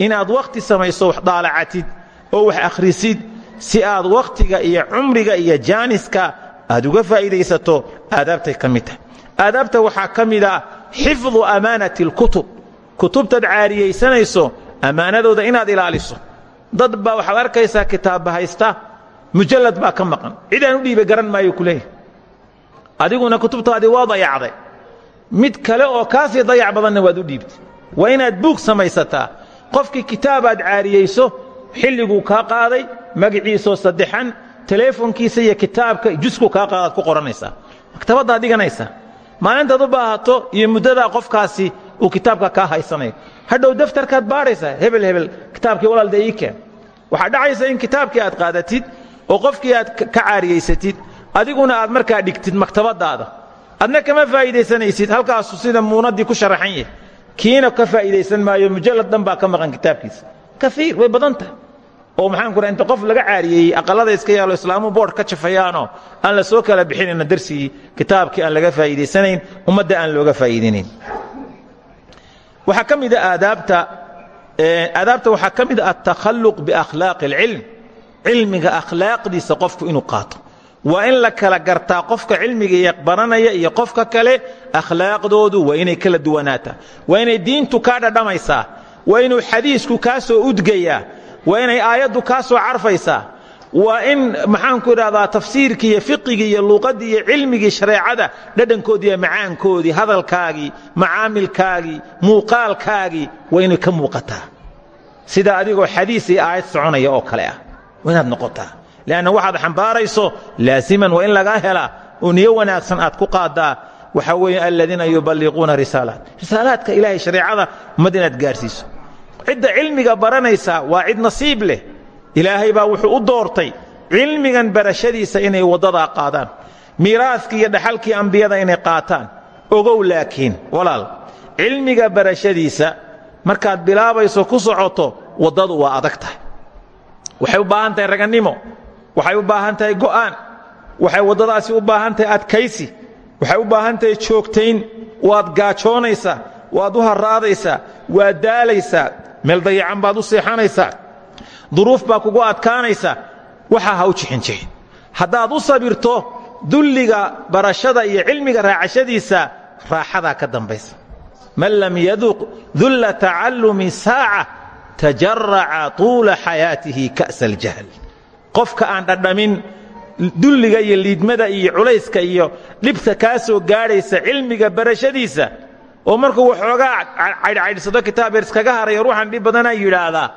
inaad wakhti samayso wax daalacatid oo wax akhrisid si aad wakhtiga iyo cumriga iyo jaaniska aad uga faa'iidaysato aadaabtay ka mid tahay. Aadaabta waxaa ka mid ah xifdu amaanati caariyaysanayso ammaanadooda inaad ilaaliso. Dad baa waxaad arkaysaa kitaabba haysta mujallad baa ka maqan. Cid aan u dhiiba garan maayo ku leeyahy adiguna kutubtaadii waa dayacday. Mid kale oo kaasii dayac badanna waad u dhiibtay. Waa inaad buug samaysataa. Qofkii kitaabaad caariyayso xilliguu kaa qaaday magaciisoo saddexan teleefonkiisa iyo kitaabka jusku kaa qaadaad ku qoranaysaa. Maktabaddaad dhiganaysaa. Maalintaad u baahato iyo muddadaa qofkaasi uu kitaabka kaa haysanayo. Hadhow daftarkaad baadhaysaa hebel hebel kitaabkii walaalda ii keen. Waxaa dhacaysa in kitaabkii aad qaadatid oo qofkii aad ka caariyaysatid adiguna aad markaa dhigtid maktabadaada adna kama faa'iidaysanaysid halkaasu sida muunadii ku sharaxan yahay. Kiina ka faa'iidaysan maayo mujallad dhan baa ka maqan kitaabkiisa. Kaiir way badan tahay oo maxaan ku inta qof laga caariyeeyey aqallada iska yaalo islaamu boodh ka jafayaanoo aan la soo kala bixinayna darsigii kitaabkii aan laga faa'iidaysanayn ummadda aan looga faa'iidinayn waxaa ka mida aadaabta aadaabta waxaa ka mid a altakhalluq biakhlaaqi اlcilm cilmiga akhlaaqdiisa qofku inuu qaato. Waa in la kala gartaa qofka cilmiga baranaya iyo qofka kale akhlaaqdoodu waa inay kala duwanaataa. Waa inay diintu kaa dhadhamaysaa. Waa inuu xadiisku kaa soo udgayaa waa inay aayaddu kaa soo carfaysaa. Waa in maxaanku idhahdaa tafsiirkii iyo fiqigii iyo luuqaddii iyo cilmigii shareecada dhadhankoodii iyo macaankoodii hadalkaagii macaamilkaagii muuqaalkaagii waa inay ka muuqataa. Sida adigoo xadiis iyo aayad soconaya oo kale ah. Waa inaad noqotaa. Leanna waxaad xambaarayso laasiman waa in lagaa helaa oo niyo wanaagsan aad ku qaadaa. Waxaa weeye aladiina yuballiquuna risaalaat. Risaalaadka ilaahay shareecada ummad inaad gaarsiiso cidda cilmiga baranaysa waa cid nasiib leh. Ilaahay baa wuxuu u doortay cilmigan barashadiisa inay waddadaa qaadaan. Miiraaskii iyo dhaxalkii ambiyada inay qaataan. Ogow laakiin walaal. Cilmiga barashadiisa markaad bilaabayso ku socoto waddadu waa adag tahay. Waxay u baahan tahay ragannimo. Waxay u baahan tahay go'aan. Waxay waddadaasi u baahan tahay adkaysi. Waxay u baahan tahay joogtayn waad gaajoonaysaa. Waad u harraadaysaa. Waad daalaysaa meel dayacan baad u seexanaysaa. Duruuf baa kugu adkaanaysa waxaa ha u jixinjixin. Haddaad u sabirto dulliga barashada iyo cilmiga raacashadiisa raaxadaa ka dambaysa. Man lam yaduq dulla tacallumi saaca tajaraca tuula xayaatihi ka'sa aljahl. Qofka aan dhadhamin dulliga iyo liidmada iyo culayska iyo dhibta kaa soo gaadhaysa cilmiga barashadiisa oo markuu waxoogaa caydhcaydhsado kitaab iskaga harayo ruuxan dhib badanaa yidhaahdaa.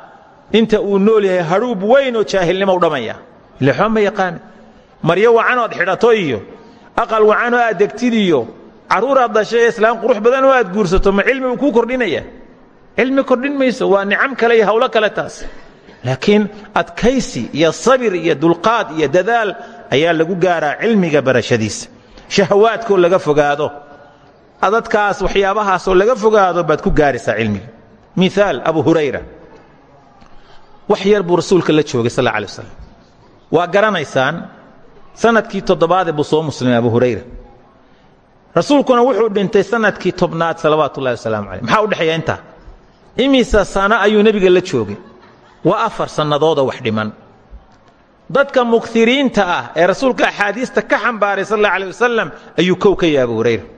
Inta uu nool yahay hadhuub weyn oo jaahilnimow dhamaya. Ile waxba ma yaqaana maryo wacan oad xidhato iyo aqal wacan oo aad degtid iyo carruur aad dhashay islaam qurux badan oo aad guursato ma cilmi uu kuu kordhinaya? Cilmi kordhin mayso waa nicam kale iyo hawlo kale taas. Laakiin adkaysi iyo sabir iyo dulqaad iyo dadaal ayaa lagu gaaraa cilmiga barashadiisa. Shahawaadkoo laga fogaado adadkaas waxyaabahaasoo laga fogaado baad ku gaaraysaa cilmiga miaal abu hurayra. Wax yar rasuulka la joogay sal alay waslam waa garanaysaan sannadkii toddobaadee buu soo abu hurayra. Rasuulkuna wuxuu dhintay sannadkii tobnaad salawaatu ullahi wasalaamu caleyh maxaa u dhexeeya intaa imisa sano ayuu nebiga la joogay. Waa afar sannadoodoo wax dhiman. Dadka mukiriinta ah ee rasuulka axaadiista ka xambaaray sal alla aleh wasalam kow ka yahay hurayra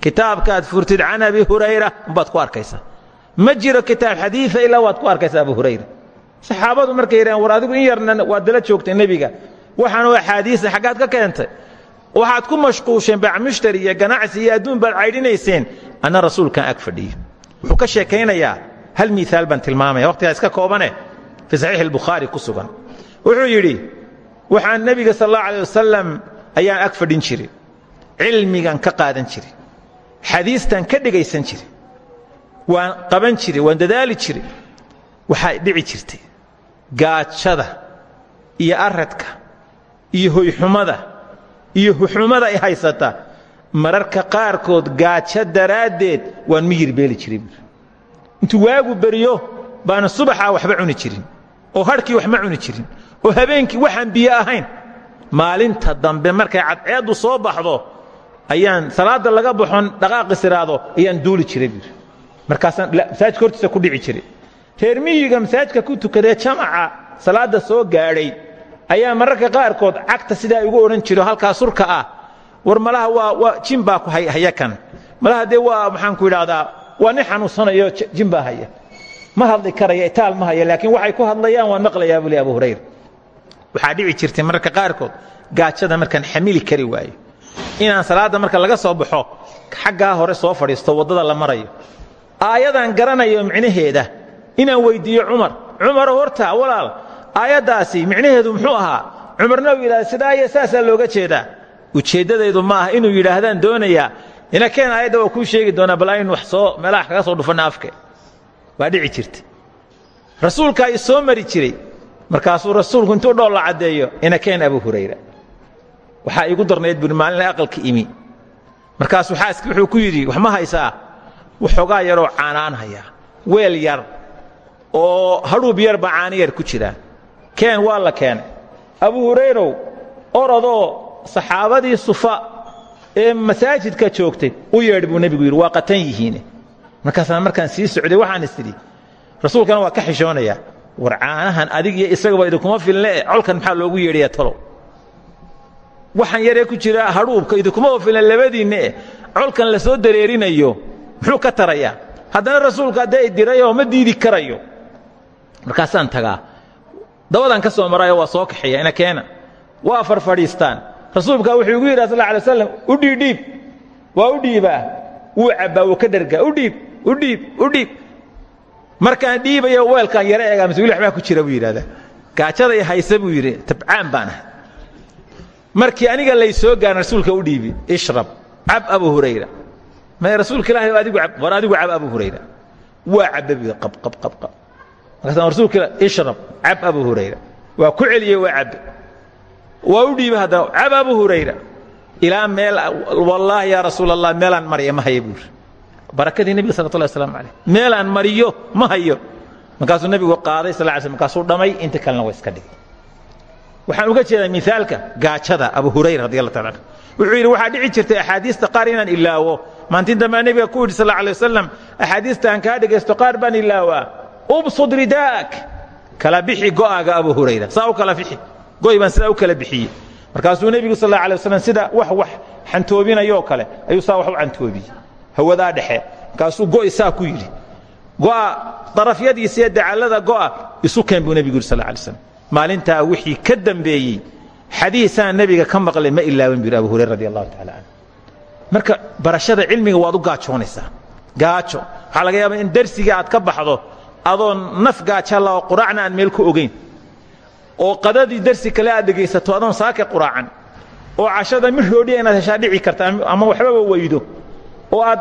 kitaabkaad furtid can abi hurayra umbaad ku arkaysaa. Ma jiro kitaab xadiia ilaa waad ku arkaysaa abu hurayra. Saxaabadu markay yidhahaan war adigu in yarna waad dala joogtay nebiga. Waxaanu axaadiisa xaggaad ka keentay. Waxaad ku mashquusheen bacmushtari iyo ganacsi iyo adduun baad caydhinayseen. Anna rasuulkan ag fadhiyo. Wuxuu ka sheekaynayaa hal miaal baan tilmaamaya. Waqtigaa iska koobane fii saxiix albukhaari ku sugan. Wuxuu yidhi waxaan nebiga sal allahu alay wasalam ayaan ag fadhin jiray. Cilmigan ka qaadan jiray xadiistan ka dhegaysan jiray waan qaban jiray waan dadaali jiray waxaa dhici jirtay gaajada iyo aradka iyo hoyxumada iyo huxumada ay haysata mararka qaarkood gaajo daraaddeed waan miyir beeli jiray buuri intuu waagu beriyo baana subaxaa waxba cuni jirin oo harhkii wax ma cuni jirin oo habeenkii waxaan biyo ahayn. Maalinta dambe markay cadceeddu soo baxdo ayaan salaadda laga baxon dhaqaaqis iraado ayaan duuli jiray buuri markaasaan masaajidka hortiisa ku dhici jiray. Reer miyiga masaajidka ku tukadee jamaca salaadda soo gaadhay ayaa mararka qaarkood cagta sidaa igu odhan jiro halkaa surka ah. War malaha waa jin baa ku haya kan. Malaha dee waa maxaan ku idhaahdaa waa nin xanuunsanayo jin baa haya. Ma hadli karaya itaal ma haya laakiin waxay ku hadlayaan waan maqlayaa buu le abu hurayra. Waxaa dhici jirtay mararka qaarkood gaajada markaan xamili kari waayo inaan salaadda marka laga soo baxo xaggaa hore soo fadhiisto waddada la marayo. Aayadaan garanayo micnaheeda. Inaan weyddiiyo cumar. Cumaro horta walaal. Aayaddaasi micnaheedu muxuu ahaa? Cumarna uu yidhahda sidaayo saasaa looga jeedaa. Ujeeddadaydu ma aha inuu yidhaahdaan doonayaa ina keen aayadda waa kuu sheegi doonaa bal aynu wax soo meelaha kaga soo dhufanna afke. Waa dhici jirta rasuulkaa i soo mari jiray. Markaasuu rasuulku intuu dhool la caddeeyo inakeen abu hurayra waxaa iigu darnayd buuri maalina aqalka imi. Markaasuu xaaskii wuxuu ku yidhi wax ma haysaa? Waxoogaa yaroo caanaan hayaa weel yar oo hadhuub yar baa caani yar ku jiraa keen waa la keenay abu hurayrow orodoo saxaabadii sufa ee masaajidka joogtay u yeedh buu nebigu yidhi waa qatan yihiine. Markaasaan markaan sii socday waxaan is idhi rasuulkana waa ka xishoonayaa war caanahan adig iyo isagaba idinkuma filne colkan maxaa loogu yeedhayaa talow waxaan yaree ku jira hadhuubka idinkuma filne labadiinne colkan la soo dareerinayo muxuu ka tarayaa? Haddana rasuulka haddee idirayoo ma diidi karayo. Markaasaan tagaa dabadaan ka soo maraayo waa soo kaxeeya ina keena. Waa farfadhiistaan. Rasuulka wuxuu igu yidhaha sal alay slam u dhiidhiib waa u dhiibaa wuu cabbaa wuu ka dhergaa u dhiib u dhiib u dhiib. Markaan dhiibayo weelkaan yaro eegaa wili waxbaa ku jira buu yidhahdaa gaajaday haysa buu yidhi tabcaan baan ahay markii aniga lay soo gaarin rasuulka u dhiibi ishrab cab abu hurayra. May rasuulka ilaahay adigu cab war adigu cab abu hurayra. Waa cabba buu qab qab qab. Qab markaasaan rasuulka ilaahay ishrab cab abu hurayra. Waa ku celiyey waa cabbe waa u dhiiba haddana cab abu hurayra. Ilaa meel wallaahi yaa rasuul allah meelaan marya ma haya buuri barakadii nebiga salawatullahi wasalaamu calayh meelaan mariyo ma hayo. Markaasuu nebigu qaaday sal ly sl markaasuu dhammay inta kalena waa iska dhigay waxaan uga jeedaa miaalka gaajada abu hurayra radi taala wuxuu yidhi waxaa dhici jirtay axaadiista qaar inaan ilaawo. Maantin dambaa nebiga ku yidhi sal alay wasalam axaadiista aan kaa dhegaysto qaar baan ilaawaa. Ubsud ridaak. Kala bixi go'aaga abu hurayra. Saa kala bixi. Goy baan sidaa u kala bixiyey. Markaasuu nebigu sal alay waslam sida wax wax xantoobinayoo kale ayuu saa wax u cantoobiyey hawadaa dhexe. Markaasuu go'i saa ku yidhi. Go'a darafyadiisa iyo dacallada go'a isu keen buu nebigu yidhi sal maalintaa wixii ka dambeeyey xadiisaan nebiga ka maqlay ma ilaawin bu yidhi abu hurayra radi allahu tacala canhu marka barashada cilmiga waad u gaajoonaysaa. Gaajo. Waxaa laga yaabaa in darsiga aad ka baxdo adoo naf gaajalla oo quraacna aan meel ku ogayn oo qadadii darsi kale aad dhegaysato adoon saake quraacan oo cashada mid roodhiya inaad heshaa dhici karta ama waxbaba weydo oo aad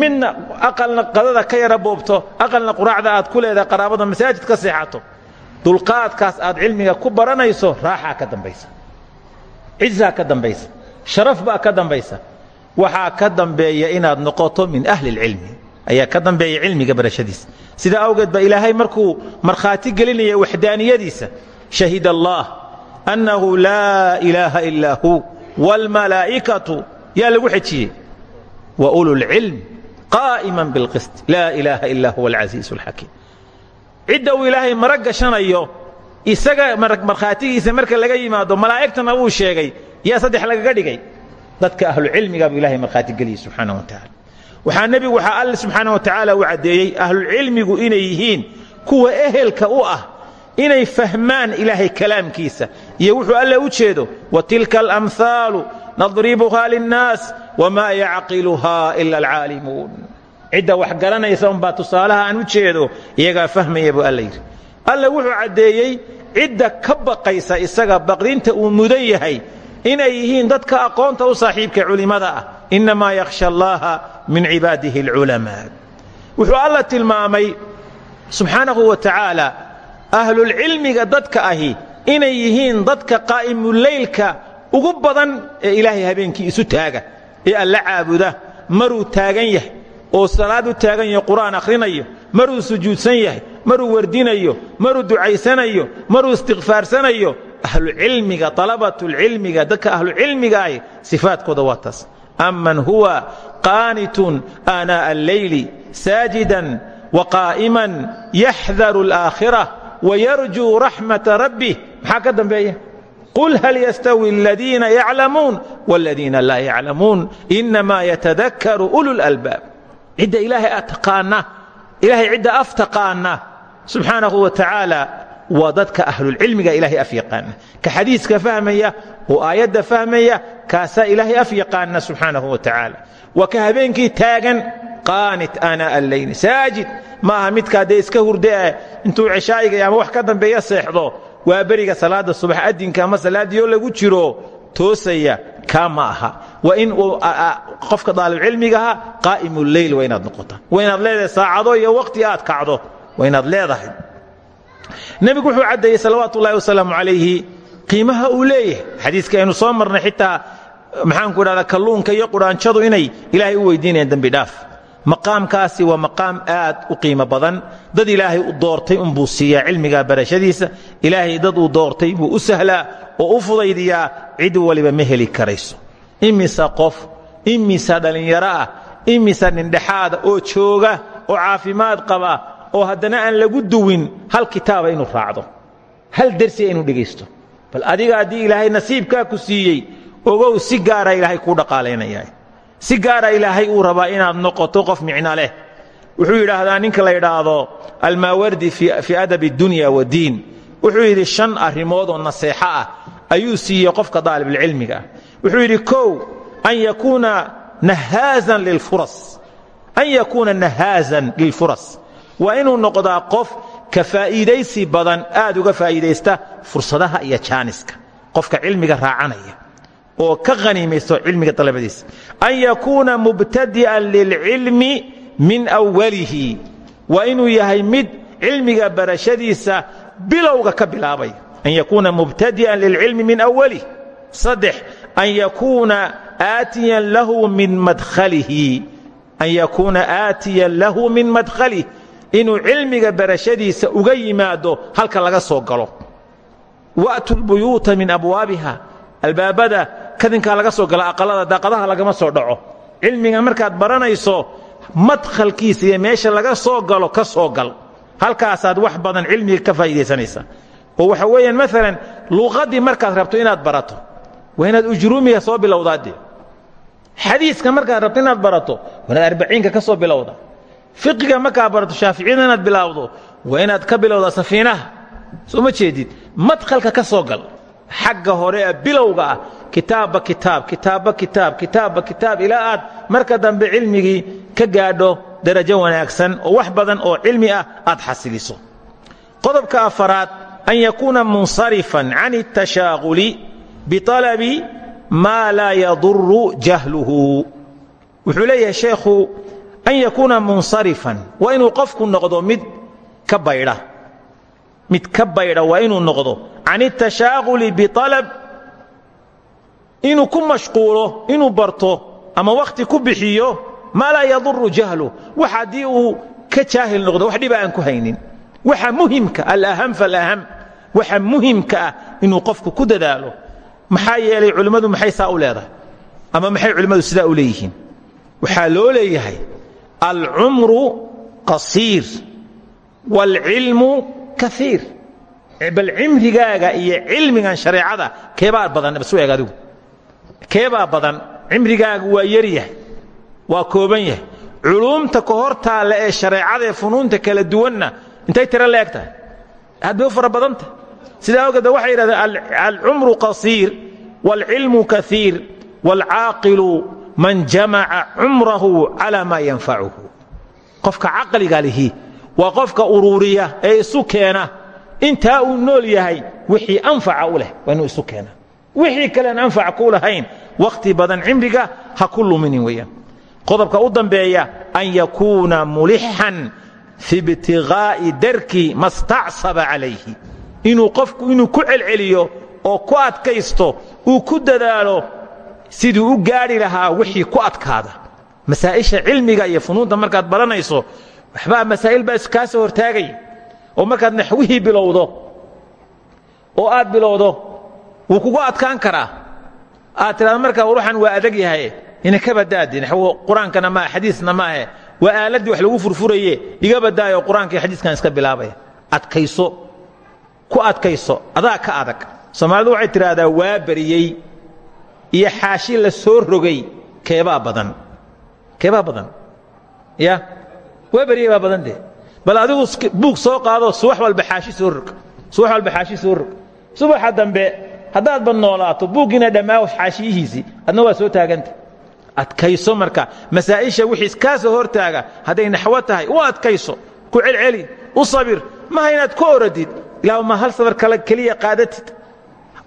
midna aqalna qadada ka yara boobto aqalna quraacda aad ku leedahay qaraabada masaajid ka seexato dulqaadkaas aad cilmiga ku baranayso raaxaa ka dambaysa cizaa ka dambaysa sharaf baa ka dambaysa waxaa ka dambeeya inaad noqoto min ahli اlcilmi ayaa ka dambeeya cilmiga barashadiisa sidaa awgeed ba ilaahay markuu markhaati gelinaya waxdaaniyadiisa shahid allah annahu laa ilaaha ilaa hu wاlmalaa'ikatu yaa lagu xejiyey wa ulu lcilm qaa'ima biاlqist laa ilaaha ila huwa alcasiiz اlxakiim cidda uu ilaahay mara gashanayo isaga markhaatigiisa marka laga yimaado malaa'igtana wuu sheegay yaa saddex lagaga dhigay. Dadka ahlucilmiga buu ilahay markhaati geliyey subxaana wa tacaala. Waxaa nebigu waxaa alle subxaana wa tacaala uu caddeeyey ahlucilmigu inay yihiin kuwa ehelka u ah inay fahmaan ilaahay kalaamkiisa. Iyo wuxuu alle u jeedo wa tilka alamhaalu nadribuhaa linnaas wamaa yacqiluhaa ila alcaalimuun cidda wax garanaysa unbaa tusaalaha aan u jeedo iyagaa fahmaya buu alla yidhi. Alle wuxuu caddeeyey cidda ka baqaysa isaga baqdinta uu mudan yahay inay yihiin dadka aqoonta u saaxiibka culimmada ah. Innamaa yakhsha allaaha min cibaadihi alculamaa. Wuxuu alla tilmaamay subxaanahu wa tacaala ahlulcilmiga dadka ahi inay yihiin dadka qaa'imuleylka ugu badan ee ilaahay habeenkii isu taaga ee alla caabuda maruu taagan yahay oo salaad u taagan yahay qur'aan akhrinayo maruu sujuudsan yahay maruu wardinayo maruu ducaysanayo maruu istikfaarsanayo ahlucilmiga alabatulcilmiga dadka ahlucilmiga ahi sifaadkooda waa taas. Aman huwa qaanitun aanaa'a alleyli saajidan waqaa'iman yaxdaru alaakhira wayarjuu raxmata rabbih. Maxaa ka dambeeya? Qul hal yastawi aladiina yaclamuun wاladiina laa yaclamuun inamaa yatadakaru ulu cidda ilaahay aad taqaana ilahay cidda af taqaana subxaanahu wa tacaala waa dadka ahlulcilmiga ilaahay af yaqaana. Ka xadiiska fahmaya oo aayadda fahmaya kaasaa ilaahay af yaqaana subxaanahu wa tacaala. Waa ka habeenkii taagan qaanit aanaa alleyli saajid. Ma aha midkaa dee iska hurdae intuu cishaa'iga ama wax ka dambeeya seexdo waa beriga salaada subax adinka ama salaadiyoo lagu jiro toosaya kaa ma aha in uu qofka daalibcilmigaha qaa'imuleyl waa inaad noqotaa. Waa inaad leedahay saacado iyo waqti aad kacdo waa inaad leedahay. Nebigu wuxuu caddeeyey salawaatu ullahi wasalaamu calayhi qiimaha uu leeyahay. Xadiiska aynu soo marnay xitaa maxaanku idhahdaa kalluunka iyo qudhaanjadu inay ilaahay u weydiinayaan dembidhaaf maqaamkaasi waa maqaam aad u qiimo badan. Dad ilaahay u doortay unbuu siiyaa cilmiga barashadiisa. Ilaahay dad uu doortay buu u sahlaa oo u fudaydiyaa. Cid waliba ma heli karayso. Imisa qof imisa dhallinyaro ah imisa nindhexaada oo jooga oo caafimaad qaba oo haddana aan lagu duwin hal kitaaba inuu raacdo. Hal dersi inuu dhegaysto. Bal adiga haddii ilaahay nasiibkaa ku siiyey ogow si gaara ilaahay kuu dhaqaalaynaya si gaara ilaahay uu rabaa inaad noqoto qof micno leh. Wuxuu yidhaahdaa ninka la yidhaahdo almaawardi fii adabi dunya wadiin wuxuu yidhi shan arrimood oo naseexo ah ayuu siiyey qofka daalibulcilmiga. Ah wuxuu yidhi kow an yakuuna nahaazan lilfuras an yakuuna nahaazan lilfuras waa inuu noqdaa qof ka faa'iidaysi badan aad uga faa'iidaysta fursadaha iyo jaaniska. Qofka cilmiga raacanaya oo ka haniimaysto cilmiga dalabadiisa an yakuuna mubtadi'an lilcilmi min awalihi waa inuu yahay mid barashadiisa bilowga ka bilaabaya an yakuuna mubtadi'an lilcilmi min awalih saddex an yakuuna aatiyan lahu min madkhalihi. An yakuuna aatiyan lahu min madkhalih inuu cilmiga barashadiisa uga yimaado halka laga soo galo. Wa'tu lbuyuuta min abwaabiha. Albaabada kadinkaa laga soo gala aqalada daaqadaha lagama soo dhaco. Cilmiga markaad baranayso madkhalkiisa iyo meesha laga soo galo ka soo gal. Halkaasaad wax badan cilmiga ka faa'iidaysanaysaa oo waxa weeyaan maalan luuqaddii markaad rabto inaad barato waa inaad soo bilowdaadee xadiiska markaad rabto inaad barato waa inaad ka soo bilowda. Fiqiga markaad barato shaaficiyada inaad bilaawdo waa ka bilowdaa safiinaha. Soo ma jeedid madkhalka ka soo gal xagga hore ee bilowga ah. Kitaabba kitaab kitaabba kitaab kitaabba kitaab ilaa aad marka dambe cilmigii ka gaadho darajo wanaagsan oo wax badan oo cilmi ah aad xasiliso. Qodobka afaraad an yakuuna munsarifan can اtashaaquli biطalabi maa laa yaduru jahluhu. Wuxuu leeyahay sheekhu an yakuuna munsarifan. Waa inuu qofku noqdo mid ka baydha mid ka baydha waa inuu noqdo can اtashaaquli bialab inuu ku mashquulo inuu barto ama wakhti ku bixiyo maa laa yaduru jahlu. Wax haddii uu ka jaahil noqdo wax dhiba aan ku haynin. Waxa muhimka alaham falaham waxa muhimka ah qofku ku dadaalo. Maxaa yeelay culimmadu maxay saa u leedahay? Ama maxay culimmadu sidaa u leeyihiin? Waxaa loo leeyahay alcumru qasiir wاlcilmu kaiir bal cimrigaaga iyo cilmigan shareecada keebaa badan basu eeg adigu keebaa badan cimrigaagu waa yar yahay waa kooban yahay culuumta ka hor taalla ee shareecada ee funuunta kala duwanna intay tiro la eg tahay aad bay u fara badantah sidaa awgeed waxay yidhahdeen alcumru qasiir wاlcilmu kaiir wاlcaaqilu man jamaca cumrahu calaa maa yanfacuhu qofka caqliga lihi waa qofka uruuriya ee isu keena. Intaa uu nool yahay wixii anfaca u leh waa inuu isu keena. Wixii kalean anfac ku lahayn wakhti badan cimriga ha ku luminin weeyaan. Qodobka u dambeeya an yakuuna mulixan fi ibtiغaa'i darki ma stacsaba calayhi qofku inuu ku celceliyo oo ku adkaysto uu ku dadaalo siduu u gaadhi lahaa wixii ku adkaada. Masaa'isha cilmiga iyo funuunta markaad baranayso waxbaa masaa'il baa kaa soo hortaagaya oo markaad naxwihii bilowdo oo aad bilowdo wuu kugu adkaan karaa. aad tidhahdo markaa ruuxan waa adag yahay. ina ka badaade naxwo qur'aankana maaha xadiisna maahe waa aaladdii wax lagu furfuraye. iga badaayo qur'aanka iyo xadiiskan iska bilaabaya adkayso. ku adkayso. adaa ka adag. soomaalidu waxay tidhaahdaa waa beriyey iyo xaashi la soo rogay. keebaa badan. keebaa badan. ya waa beriyey baa badan dee bal adigu buug soo qaado subax walba xaashi soo rog subax walba xaashi soo rog subaxa dambe haddaadba noolaato buuggiina dhammaawo xaashiyihiisii adna waa soo taaganta. Adkayso marka. Masaa'isha wixii kaa soo hortaaga hadday naxwo tahay u adkayso. Ku celceli u sabir. Maha inaad ku oradid ilaa ma hal sabar kale keliya qaadatid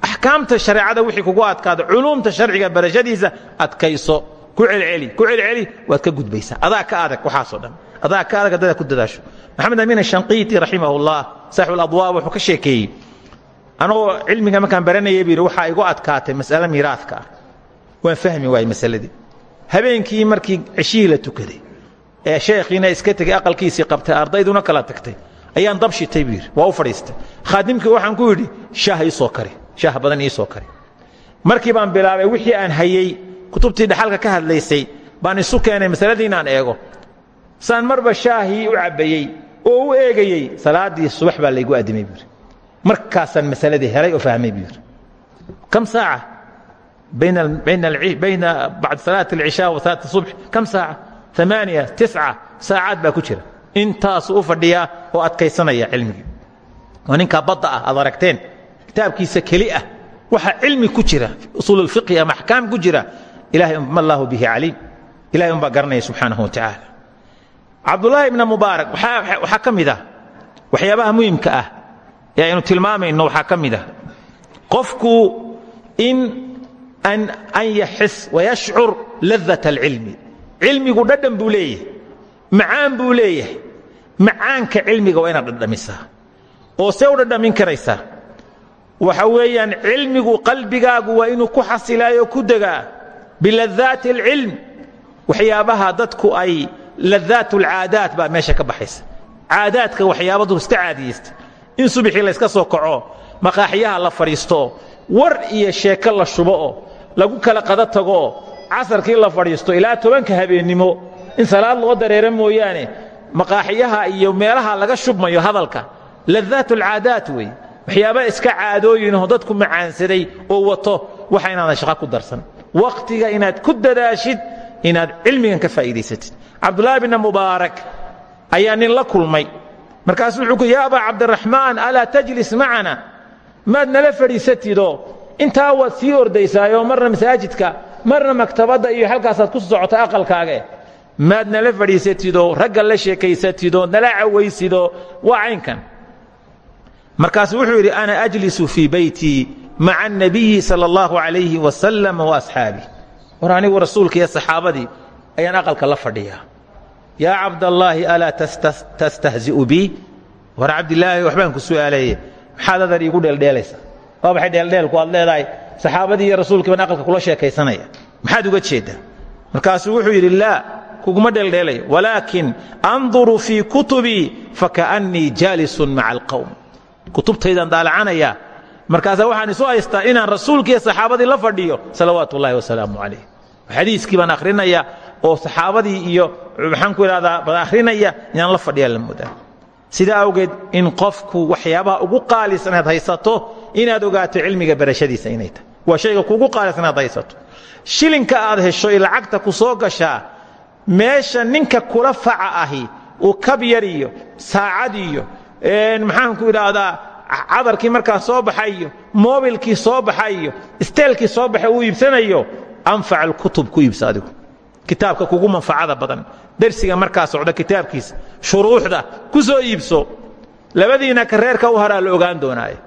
axkaamta shareecada wixii kugu adkaado culuumta sharciga barashadiisa adkayso. Ku celceli ku celceli waad ka gudbaysaa. Adaa ka adag waxaasoo dhan adaa ka adag haddaad ku dadaasho. Maxamed amiin ashanqiiti raximah اllah saaxibuladwaa wuxuu ka sheekeeyey anagoo cilmiga markaan baranayay buu yidhi waxaa igu adkaatay mas'ale miiraadka ah waan fahmi waayey masaladii. Habeenkii markii ceshihii la tukaday ee sheekhiina iska tegey aqalkiisii qabtay ardayduna kala tagtay ayaan dab shitay buu yidhi. Waa u fadhiistay. Khaadimkii waxaan ku yidhi shaah ii soo kari shaah badan ii soo kari. Markii baan bilaabay wixii aan hayey kutubtii dhaxalka ka hadlaysay baan isu keenay masaladii inaan eego saan marba shaahii u cabbayey oo u eegayey salaaddii subax baa laygu addimay buu yidhi. Masaladii helay oo fahmay buu kam saaca? Bayna bacd salaat alcishaa wa salaat subx kam saaca? Amaaniya tisca saacaad baa ku jira. Intaasuu u fadhiyaa oo adkaysanaya cilmigii. Waa ninkaa badda ah aad ah waxaa cilmi ku jira usuul اfiqhi ama axkaam ku jira. Ilahay ma allahu bihi caliim ilahay un baa garanaya subxaanahu wa tacaala cabdullaahi ibna mubaarak waxaa ka mid ah waxyaabaha muhimka ah ee aynu tilmaamayno waxaa ka ah. Qofku in an yaxis wayashcur ladat اlcilmi cilmigu dhadhan buu leeyahay macaan buu leeyahay. Macaanka cilmiga waa inaad dhadhamisaa. Oo see u dhadhamin waxa weeyaan cilmigu qalbigaagu waa inuu ku xasilaayo ku degaa. Biladaati اlcilm waxyaabaha dadku ay ladaat اlcaadaat baa meesha ka baxaysa caadaadka waxyaabadu iska caadiyeysta in subixii layska soo kaco maqaaxyaha la fadhiisto war iyo sheeko la shubo oo lagu kala qada tagooo casarkii la fadhiisto ilaa tobanka habeennimo in salaad loo dareero mooyaane maqaaxiyaha iyo meelaha laga shubmayo hadalka ladaat اlcaadaat wey waxyaaba iska caadooyinoo dadku macaansaday oo wato waxa inaadan shaqo ku darsan wakhtiga inaad ku dadaashid inaad cilmigan ka faa'iidaysatid cabdullaahi bna mubaarak ayaa nin la kulmay markaasuu wuxuu ku ya abaa cabdiraxmaan alaa tajlis macana maad nala fadhiisatidoo intaa waad sii ordaysaayoo marna masaajidka marna maktabadda iyo halkaasaad ku socota aqalkaage maad nala fadhiisatidoo ragga la sheekaysatidoo nala cawaysidoo waa caynkan markaasuu wuxuu yidhi ana ajlisu fii beytii maca الnabiyi salى اllahu عalayhi wasalam waasxaabi war anigu rasuulka iyo saxaabadii ayaan aqalka la fadhiyaa yaa cabdallaahi alaa tastahzi'u bi? War cabdilaahi waxbaan ku su'aaleeye maxaad adan iigu dheeldheelaysaa? Waa baxay dheeldheelku? Aad leedahay saxaabadii iyo rasuulkii aqalka kula sheekaysanaya. Maxaad uga jeeddaa markaasuu wuxuu yidhi laa kuguma dheeldheelayo. Walaakin anduru fii kutubii fakaأnnii jaalisun maca alqowm kutubtaydaan daalacanaya markaasaa waxaan isu haystaa inaan rasuulkiiyo saxaabadii la fadhiyo. Salawaatu ullahi wasalaamu calayh xadiiskii baan akhrinaya oo saxaabadii iyo maxaan ku idhahdaa baan akhrinaya inaan la fadhiyaa la moodaa. Sidaa awgeed in qofku waxyaabaha ugu qaalisan inaad haysato inaad ogaato cilmiga barashadiisa inay tahay. Waa shayga kugu qaalisan inaad haysato. Shilinka aad hesho i lacagta ku soo gashaa meesha ninka kula faca ahi uu kab yar iyo iyo maxaanku idhaahdaa cadarkii markaa soo baxay iyo mobilkii soo baxay iyo isteelkii soo baxay uu iibsanayo anfac alkutub ku iibsa kitaabka kugu manfacada badan. Dersiga markaa socda kitaabkiisa shuruuxda ku soo iibso. Labadiina ka reerka u haraa la ogaan doonaaye.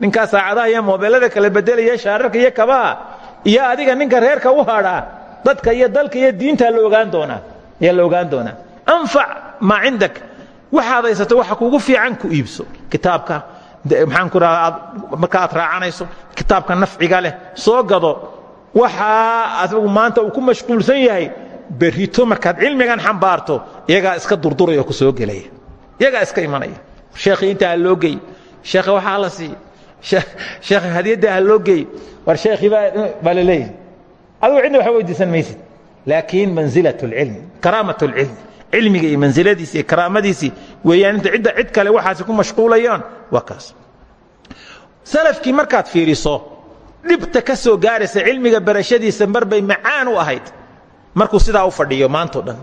Ninkaa saacadaha iyo mobeelada kala bedelaya shaararka iyo kabaha iyo adiga ninka reerka u hadhaa dadka iyo dalka iyo diintaa la ogaan doonaa ayaa la ogaan doonaa. Anfac maa cindak. Waxaad haysato waxa kugu fiican ku iibso. Kitaabka maxaan ku dhahaa marka aad raacanayso kitaabka nafciga leh soo gado waxaa adigu maanta uu ku mashquulsan yahay berrito markaad cilmigan xambaarto iyagaa iska durduraya oo ku soo gelaya. Iyagaa iska imanaya. Sheekhii intaa ha loo gey. Sheekha waxaa la siiya sheekha hadiyadda ha loo geey war sheekhii baa la leeyahay. Adigu cidna waxba weydiisan maysid. Laakiin manzilat اlcilmi karaamat اlcilmi cilmiga iyo mansiladiisi iyo karaamadiisii weeyaan inta cidda cid kale waxaasi ku mashquulayaan waa kaas. Salafkii markaad fiiriso dhibta ka soo gaaraysa cilmiga barashadiisa mar bay macaan u ahayd. Markuu sidaa u fadhiyo maantao dhan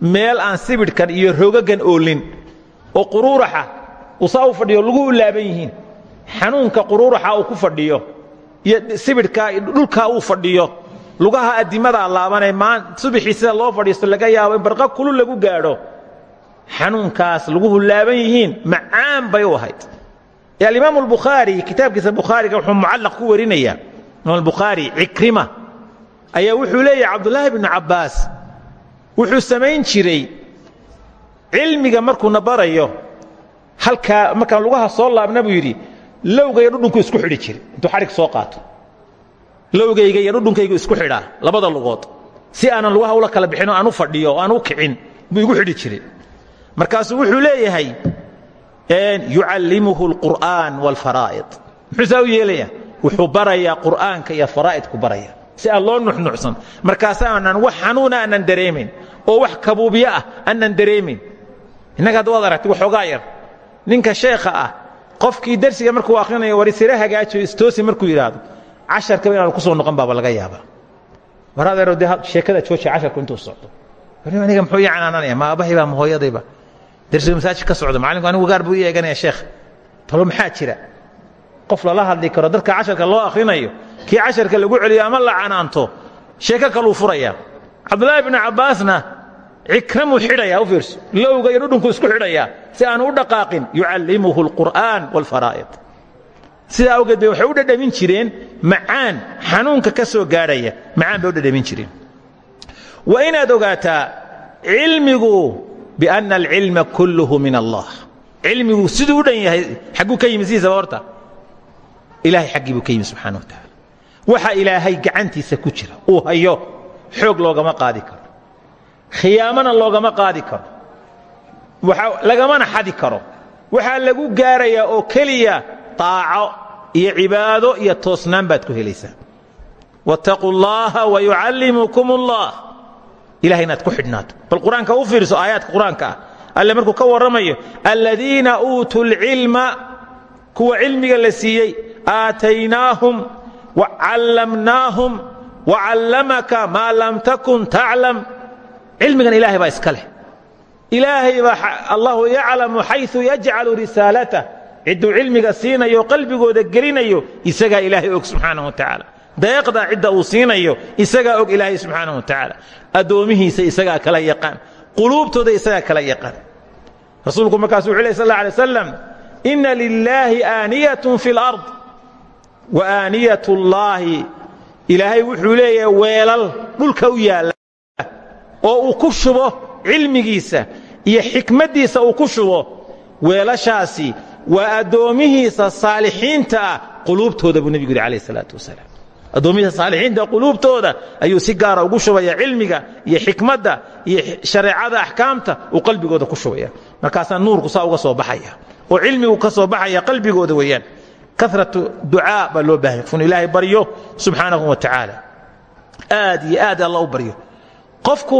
meel aan sibidhkan iyo rogagan oolin oo quruuraxa uu saa u fadhiyo lagu laaban yihiin xanuunka quruuraxa uu ku fadhiyo iyo sibidhka dhulkaa uu fadhiyo lugaha addimadaa laabanee subaxii sida loo fadhiisto laga yaabo in barqa kulu lagu gaadho xanuunkaas laguhu laaban yihiin macaan bay u ahayd alimaam albukhaari kitaabkiisa bukhaariga wuxuu mucallaq ku warinayaa imaam albukhaari cikrima ayaa wuxuu leeyahay cabdullaahi bnu cabbaas wuxuu samayn jiray cilmiga markuuna barayo halkaa markaan lugaha soo laabna buu yidhi lowgaya dhudhunku isku xidhi jiri intuu xadhig soo qaato. Lowgayga iyo dhudhunkaygu isku xidhaa labada lugood. Si aanan lugaha ula kala bixin aan u fadhiyo aan u kicin buu igu xidhi jiray markaasuu wuxuu leeyahay yucallimuhu اlqur'aan wاlfaraa'id muxuu saa u yeelaya wuxuu barayaa qur'aanka iyo faraa'idku baraya si aan loo nuxnuxsan markaasa aanan wax xanuuna aanan dareemayn oo wax kabuubyo ah aanan dareemayn innaga hadda waad aragtay waxoogaa yar. Ninka sheekha ah qofkii darsiga markuu akhrinayo war isira hagaajiyo istoosi markuu yidhaahdo casharkaba inaanu ku soo noqon baaba laga yaabaa. War adeero dee sheekada jooji casharku intuu socdo. Aniga muxuu ii canaananaya? Ma aabahayba ma hooyadayba darsiga masaajid ka socdo macalinku anigu gaar buu ii eeganaya sheekh. Talo maxaa jira? Qof lala hadli karo dadka casharka loo akhrinayo kii casharka lagu celiyo ama la canaanto sheeko kaluu furaya cabdullaahi bnu cabbaasna cikramuu xidhayaa u fiirso lowga iyo dhudhunku isku xidhayaa si aanu u dhaqaaqin yucallimuhu alqur'aan waalfaraa'id sidaa awgeed bay waxay u dhadhamin jireen macaan xanuunka ka soo gaadhaya macaan bay u dhadhamin jireen. Waa inaad ogaataa cilmigu bianna alcilma kulluhu min allah cilmigu siduu u dhan yahay xagguu ka yimi sidiisaba horta ilaahay xaggii buu ka wa tacaala waxa ilaahay gacantiisa ku jira uu hayo xoog loogama qaadi karo khiyaamana loogama qaadi karo lagamana xadi karo waxaa lagu gaarayaa oo keliya taaco iyo cibaado iyo toosnaan baad ku helaysaa waataquu اllaha wayucallimukum ilahay inaad ku xidhnaato bal qur'aanka u fiirso aayaadka qur'aanka ah alle markuu ka warramayo aladiina uutuu اlcilma kuwa cilmiga la siiyey aataynaahum wacallamnaahum wacallamaka maa lam takun taclam cilmigan ilaahay baa iska leh ilaahay baa allahu yaclamu xayu yajcalu risaalatah cidduu cilmiga siinayo qalbigooda gelinayo isagaa ilaahay og subxaana wa tacaala deeqdaa cidda uu siinayo isagaa og ilaahay subxaana wa tacaala addoomihiisa isagaa kala yaqaan quluubtooda isagaa kala yaqaan. Rasuulku markaasuu wuxuu ley sal alla alay wasalam inna lilaahi aaniyatun fi lard wa aaniyat ullaahi ilaahay wuxuu leeyahay weelal dhulka u yaalla oo uu ku shubo cilmigiisa iyo xikmaddiisa uu ku shubo weelashaasi waa addoomihiisa saalixiinta ah quluubtooda buu nebigu yidhi alayh isalaatu wasalaam addoomihiisa saalixiinta quluubtooda ayuu si gaara ugu shubaya cilmiga iyo xikmadda iyo shareecada axkaamta uu qalbigooda ku shubaya. Markaasaa nuurku saa uga soo baxaya. Oo cilmigu ka soo baxaya qalbigooda weeyaan. Karatu ducaa baa loo baahanya fun ilaahay baryo subxaanahu wa tacaala. Aad iyo aad alla u baryo. Qofku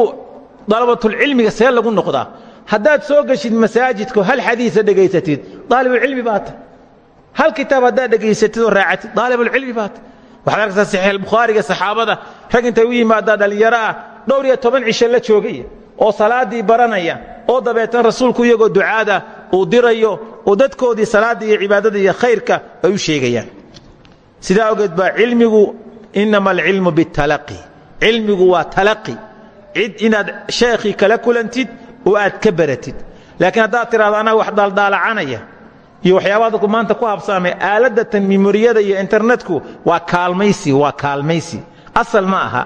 dalabatulcilmiga see lagu noqdaa haddaad soo geshid masaajidko hal xadiisa dhegaysatid daalibulcilmi baa ta. Hal kitaab haddaad dhegaysatid oo raacatid daalibulcilmi baa ta waxaad arkaysaa saxiixulbukhaariga saxaabada rag intay u yimaadaan dhallinyaro ah dhowr iyo toban cisho la joogaya oo salaaddii baranaya oo dabeetan rasuulku iyagoo ducaada uu dirayo oo dadkoodii salaadda iyo cibaadada iyo khayrka ay u sheegayaan. Sidaa ogeed baa cilmigu inama alcilmu bitalaqi. Cilmigu waa talaqi. Cid inaad sheekhii kala kulantid oo aad ka baratid. Laakiin haddaad tidhahdo anaa wax daaldaalacanaya iyo waxyaabaha dadku maanta ku habsaamay aaladatan memoriyada iyo internetku waa kaalmaysi waa kaalmaysi. Asal ma aha.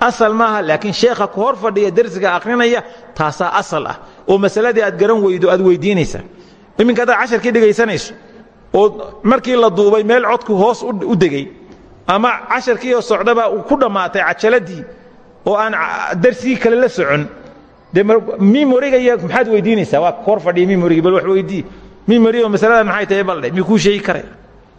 Asal ma aha laakiin sheekha ku hor fadhiya dersiga akhrinaya taasaa asal ah. Oo masaladii aad garan weydo aad weydiinaysaa. Iminka haddaad casharkii dhegaysanayso oo markii la duubay meel codku hoos u degey ama casharkiioo socdaba uu ku dhammaatay cajaladii oo aan darsigii kale la socon de mimoriga iyo maxaad weydiinaysaa? Waa hor fadhiya mimorigi bal wax weydii mimorigo masalada maxay tahay baldhe miyuu kuu sheegi karaya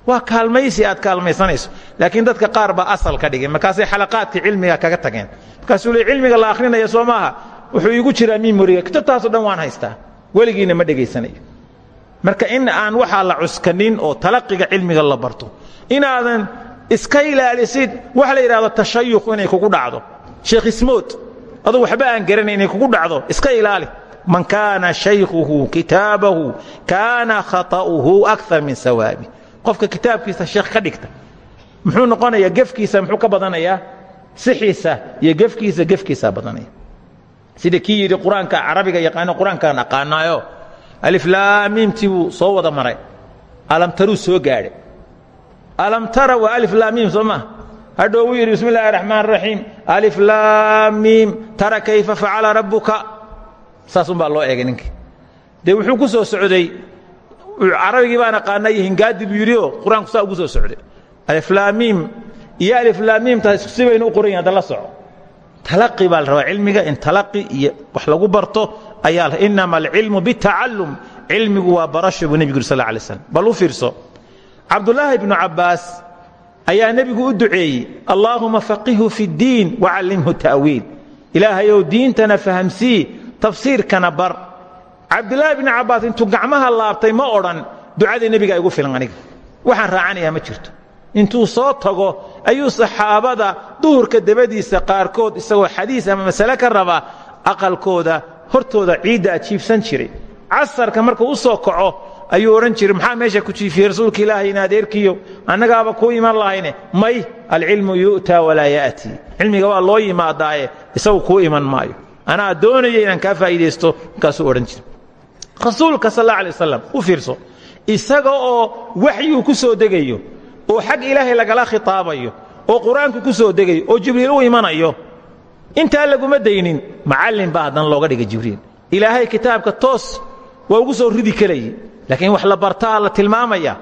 waa kaalmaysi aad kaalmaysanayso. Laakiin dadka qaar baa asal ka dhigay. Markaasay xalaqaadkii cilmiga kaga tageen. Markaasuu le cilmiga la akhrinayo soo maaha. Wuxuu iigu jiraa mimoriga kitabtaasoo dhan waan haystaa. Weligiina ma dhegaysanayo marka in aan waxaa la cuskanin oo talaqiga cilmiga la barto. Inaadan iska ilaalisid waxa la yidhahdo tashayuq inay kugu dhacdo. Sheekh ismood aduu waxba aan garanay inay kugu dhacdo iska ilaali man kaana shaykhuhu kitaabahu kaana khaطa'uhu akar min sawaabi qofka kitaabkiisa sheekh ka dhigta muxuu noqonayaa gefkiisa muxuu ka badanayaa sixiisa iyo gefkiisa gefkiisaa badanaya. Sida kii yidhi qur'aanka carabiga yaqaano qur'aankaan aqaanaayo. Aliflaamiimtii buu soo wada maray. Alamtaruu soo gaadhay. Alamtara waa aliflaamiim soo maha hadhoowuu yidhi bismi illaahi raxmaan raxiim aliflaamiim tara kayfa facala rabbuka? Saasun baa loo eegay ninkii. Dee wuxuu ku soo socday carabigii baan aqaana iyo hingaadi buu yidhi oo qur'aanku saa ugu soo socday. Aliflaamiim iyo aliflaamiimta si baynu u qoran yahin hadda la soco. Talaqi baa la rabaa cilmiga in talaqi iyo wax lagu barto ayaa inama alcilmu bitacallum cilmigu waa barasho buu nebigu yuri sal alay slam bal u fiirso cabdulaahi ibnu cabbaas ayaa nebigu u duceeyey allaahuma faqihu fi ddiin wacallimhu ta'wiil. Ilaahayow diintana fahamsii tafsiirkana bar. Cabdulaahi bni cabbaas intuu gacmaha laabtay ma odhan ducadii nebiga igu filan aniga. Waxaan raacanayaa ma jirto. Intuu soo tago ayuu saxaabada duhurka dabadiisa qaarkood isagoo xadiis ama masale ka raba aqalkooda hortooda ciidda ajiibsan jiray. Casarka markuu u soo kaco ayuu odhan jiray maxaa meesha ku jiifiyey rasuulka ilaahay in adeerkiyo kuu iman lahayne. May alcilmu yu'taa walaa ya'tii. Cilmiga waa loo yimaadaaye isagu kuu iman maayo anaa doonaya inaan kaa faa'iidaysto markaasuu odhan jiray rasuulka sal alla alay u fiirso isaga oo waxyuu ku soo degayo oo xag ilaahay lagala khitaabayo oo qur'aanku ku soo degayo oo jibriil u imanayo intaa laguma daynin macallin baa haddana looga dhigay jibriil ilaahay kitaabka toos waa ugu soo ridi karayey laakiin wax la bartaa la tilmaamaya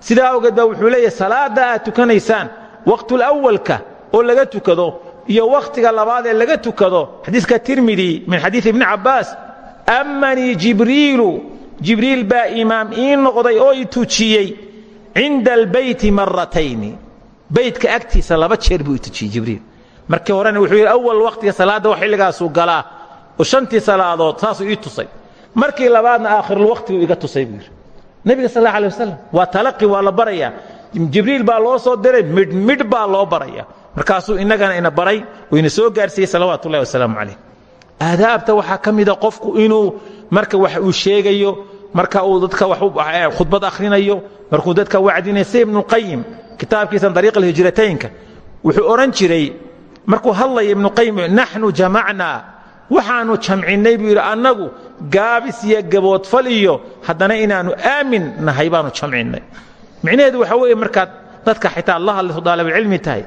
sidaa awgeed baa wuxuu leeyahay salaadda aad tukanaysaan waqtulawalka oo laga tukado iyo wakhtiga labaad ee laga tukado xadiiska tirmidi min xadiid ibni cabbaas amanii jibriilu. Jibriil baa imaam ii noqday oo i tujiyey cinda albeyti maratayni beytka agtiisa laba jeer buu i tujiyey jibriil. Markii horena wuxuu yidhi awal wakhtiga salaadda wax xilligaasuu galaa oo shantii salaadood saasuu ii tusay. Markii labaadna aakhirulwakhtiguu iga tusay buu yidhi. Nebiga sal alla alay wasalam waa talaqi waa la barayaa. Jibriil baa loo soo diray midh midh baa loo baraya markaasuu innagana ina baray oo ina soo gaarsiiyey salawaatu ullahi wasalaamu calayh. Aadaabta waxaa ka mida qofku inuu marka wax uu sheegayo marka uu dadka khudbad akhrinayo markuu dadka wacdinaya si ibnuqayim kitaabkiisan dariiq alhijrataynka wuxuu odhan jiray markuu hadlaya ibnuqayim naxnu jamacnaa waxaannu jamcinnay buu yidhi annagu gaabis iyo gaboodfal iyo haddana inaannu aamin nahay baannu jamcinnay micnaheedu waxaa weeye markaad dadka xitaa la hadlayso daalibulcilmi tahay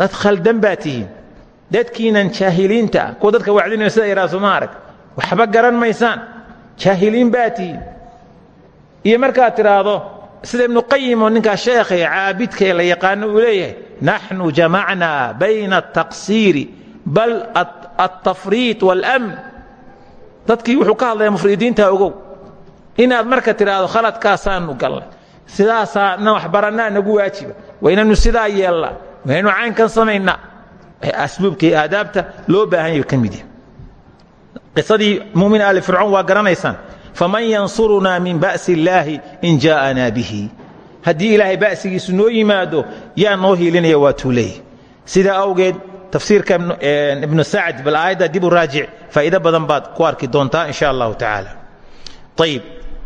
dad khaldan baa tihiin. Dadkiinan jaahiliinta ah kuwa dadka wacdinayo sida yidhaha sooma arag. Waxba garan maysaan. Jaahiliin baa tihiin. Iyo markaad tidhaahdo sida ibnuqayim oo ninkaa sheekhae caabidka ee la yaqaano uu leeyahay naxnu jamacnaa bayna ataqsiiri bal altafriid waalamn dadkii wuxuu ka hadlaya mufridiinta ogow. Inaad marka tidhaahdo khaladkaasaanu gallay. Sidaasaa na waxbarannaa nagu waajiba. Waa inaynu sidaa yeelnaa inaynu caynkan samaynaa. Asluubkii aadaabta loo baahan yahay ka mid yahay. Qisadii mumin aali fircoon waa garanaysaan. Faman yansurunaa min ba'si illaahi in jaa'anaa bihi. Haddii ilaahay ba'sigiisu noo yimaado yaa noo hiilinaya waa tuu leeyahy sidaa awgeed tafsiirka ibnu sacd bal aayadda dib u raajic faa'iido badan baad ku arki doontaa in sha allahu tacaala. Ayib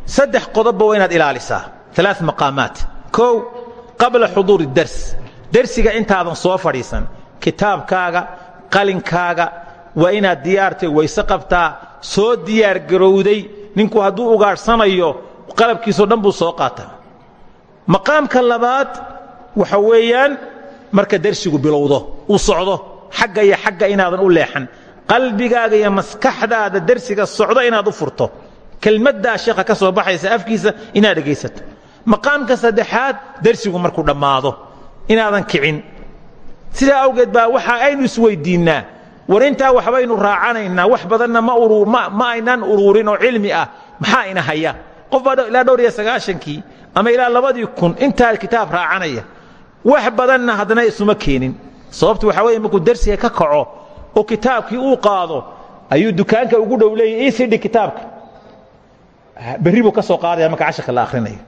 saddex qodobba waa inaad ilaalisaa. Alaa maqaamaat. Kow qabla xuduuri dars dersiga intaadan soo fadhiisan kitaabkaaga qalinkaaga waa inaad diyaartay wayse qabtaa soo diyaargarowday ninku hadduu ugaadhsanayo qalabkiisao dhan buu soo qaataa. Maqaamka labaad waxa weeyaan marka dersigu bilowdo uu socdo xagga iyo xagga inaadan u leexan qalbigaaga iyo maskaxdaada dersiga socdo inaad u furto. Kelmaddaa sheekha ka soo baxaysa afkiisa inaad dhegaysato. Maqaamka saddexaad dersigu markuu dhammaado inaadan kicin. Sidaa awgeed baa waxa aynu isweyddiinnaa war intaa waxbaynu raacanaynaa. Wax badanna ma aynaan uruurin oo cilmi ah. Maxaa ina haya? Qof baa ilaa dhowr iyo sagaashankii ama ilaa labadii kun intaa kitaab raacanaya. Wax badanna haddana isuma keenin. Sababtu waxaa weye markuu dersiga ka kaco oo kitaabkii uu qaado ayuu dukaanka ugu dhow leeyay ii sidhi kitaabka. Berri buu ka soo qaadaya marka casharka la akhrinayo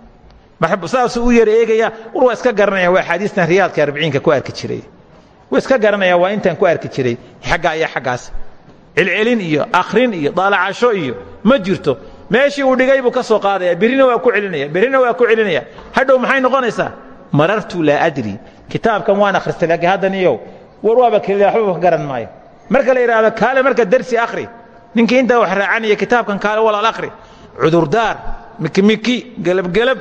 saasuu u yar eegaya war waa iska garanaya waa axaadiistan riyaadka arbiciinka ku arki jiray. Waa iska garanaya waa intaan ku arki jiray. Xaggaa iyo xaggaas. Celcelin iyo akhrin iyo daalacasho iyo ma jirto. Meeshii uu dhigay buu ka soo qaadaya. Berrina waa ku celinaya berrina waa ku celinaya. Hadhow maxay noqonaysaa? Marartu laa adri. Kitaabkan waan akhristay laakiin haddan iyo war waaba kelila waxba ka garan maayo. Marka la yidhaahdo kaale marka dersi akhri. Ninkii intaa wax raacanaya kitaabkan kaale walaal akhri. Cudurdaar mikimiki gelabgelab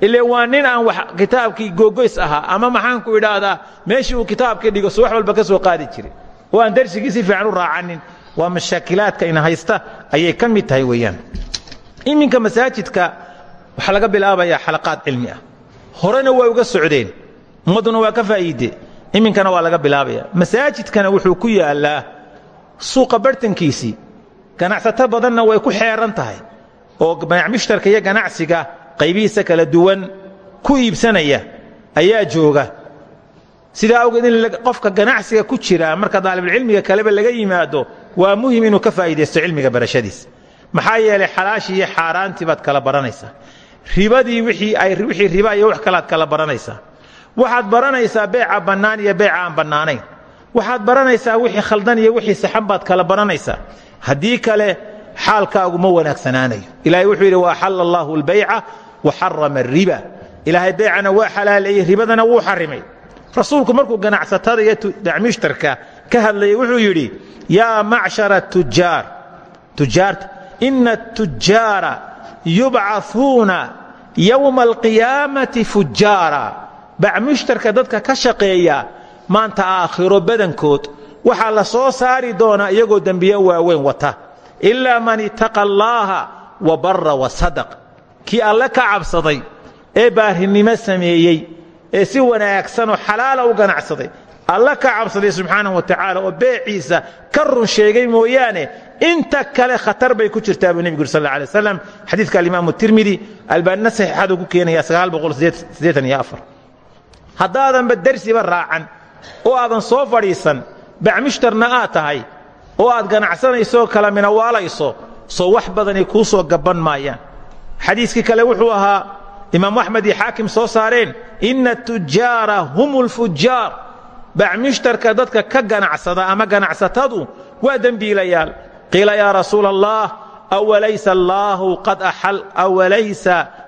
ile waa nin aan wax kitaabkii googoys ahaa ama maxaan ku idhaahdaa meeshii uu kitaabkii dhigo subax walba ka soo qaadi jiray. Oo aan dersigii si fiican u raacanin. Waa mashaakilaadka ina haysta ayay ka mid tahay weeyaan. Iminka masaajidka waxaa laga bilaabayaa xalaqaad cilmi ah. Horena waa uga socdeen. Ummadduna waa ka faa'iide. Iminkana waa laga bilaabaya masaajidkana wuxuu ku yaallaa suuqa bartankiisii. Ganacsato badanna way ku xeeran tahay. Oo mushtarka iyo ganacsiga qaybihiisa kala duwan ku iibsanaya ayaa jooga. Sidaa awgeed in qofka ganacsiga ku jira marka daalibulcilmiga kaleba laga yimaado waa muhiim inuu ka faa'iidaysto cilmiga barashadiisa. Maxaa yeelay xalaashii iyo xaaraantii baad kala baranaysaa. Ribadii wixii riba iyo wax kalaad kala baranaysaa. Waxaad baranaysaa beeca bannaan iyo beeca aan bannaanayn. Waxaad baranaysaa wixii khaldan iyo wixii saxan baad kala baranaysaa. Haddii kale xaalkaagu ma wanaagsanaanayo. Ilaahay wuxuu yidhi waaxalla allaahu albayca wa xarama ariba ilaahay beecana waa xalaaleeyey ribadana wuu xarimay. Rasuulku markuu ganacsatada iyo dacmushtarka ka hadlayay wuxuu yidhi yaa macshara tujaar. Tujaarta ina atujaara yubcauuna yowma alqiyaamati fujaara. Bacmushtarka dadka ka shaqeeya maanta aakhiro badankood waxaa la soo saari doonaa iyagoo dembiyo waaweyn wata. Ilaa man ittaqa allaaha wa barra wa sadaq kii alle ka cabsaday ee baarinimo sameeyey ee si wanaagsanoo xalaala u ganacsaday alla ka cabsaday subxaanahu wa tacaala oo beeciisa ka run sheegay mooyaane inta kale khatar bay ku jirtaa buu nebigu uri sal alay waslam xadiidka alimaamu tirmidi albaanina saxiixaduu ku keenaya haddaadanba dersiba raacan oo aadan soo fadhiisan bacmushtarna aad tahay oo aad ganacsanayso kala minawaalayso soo wax badani kuu soo gabban maayaan xadiiskii kale wuxuu ahaa imaamu axmed iyo xaakim soo saareen inna tujaara hum lfujaar bacmushtarka dadka ka ganacsada ama ganacsatadu waa dembiilayaal. Qiila yaa rasuula allah awalaysa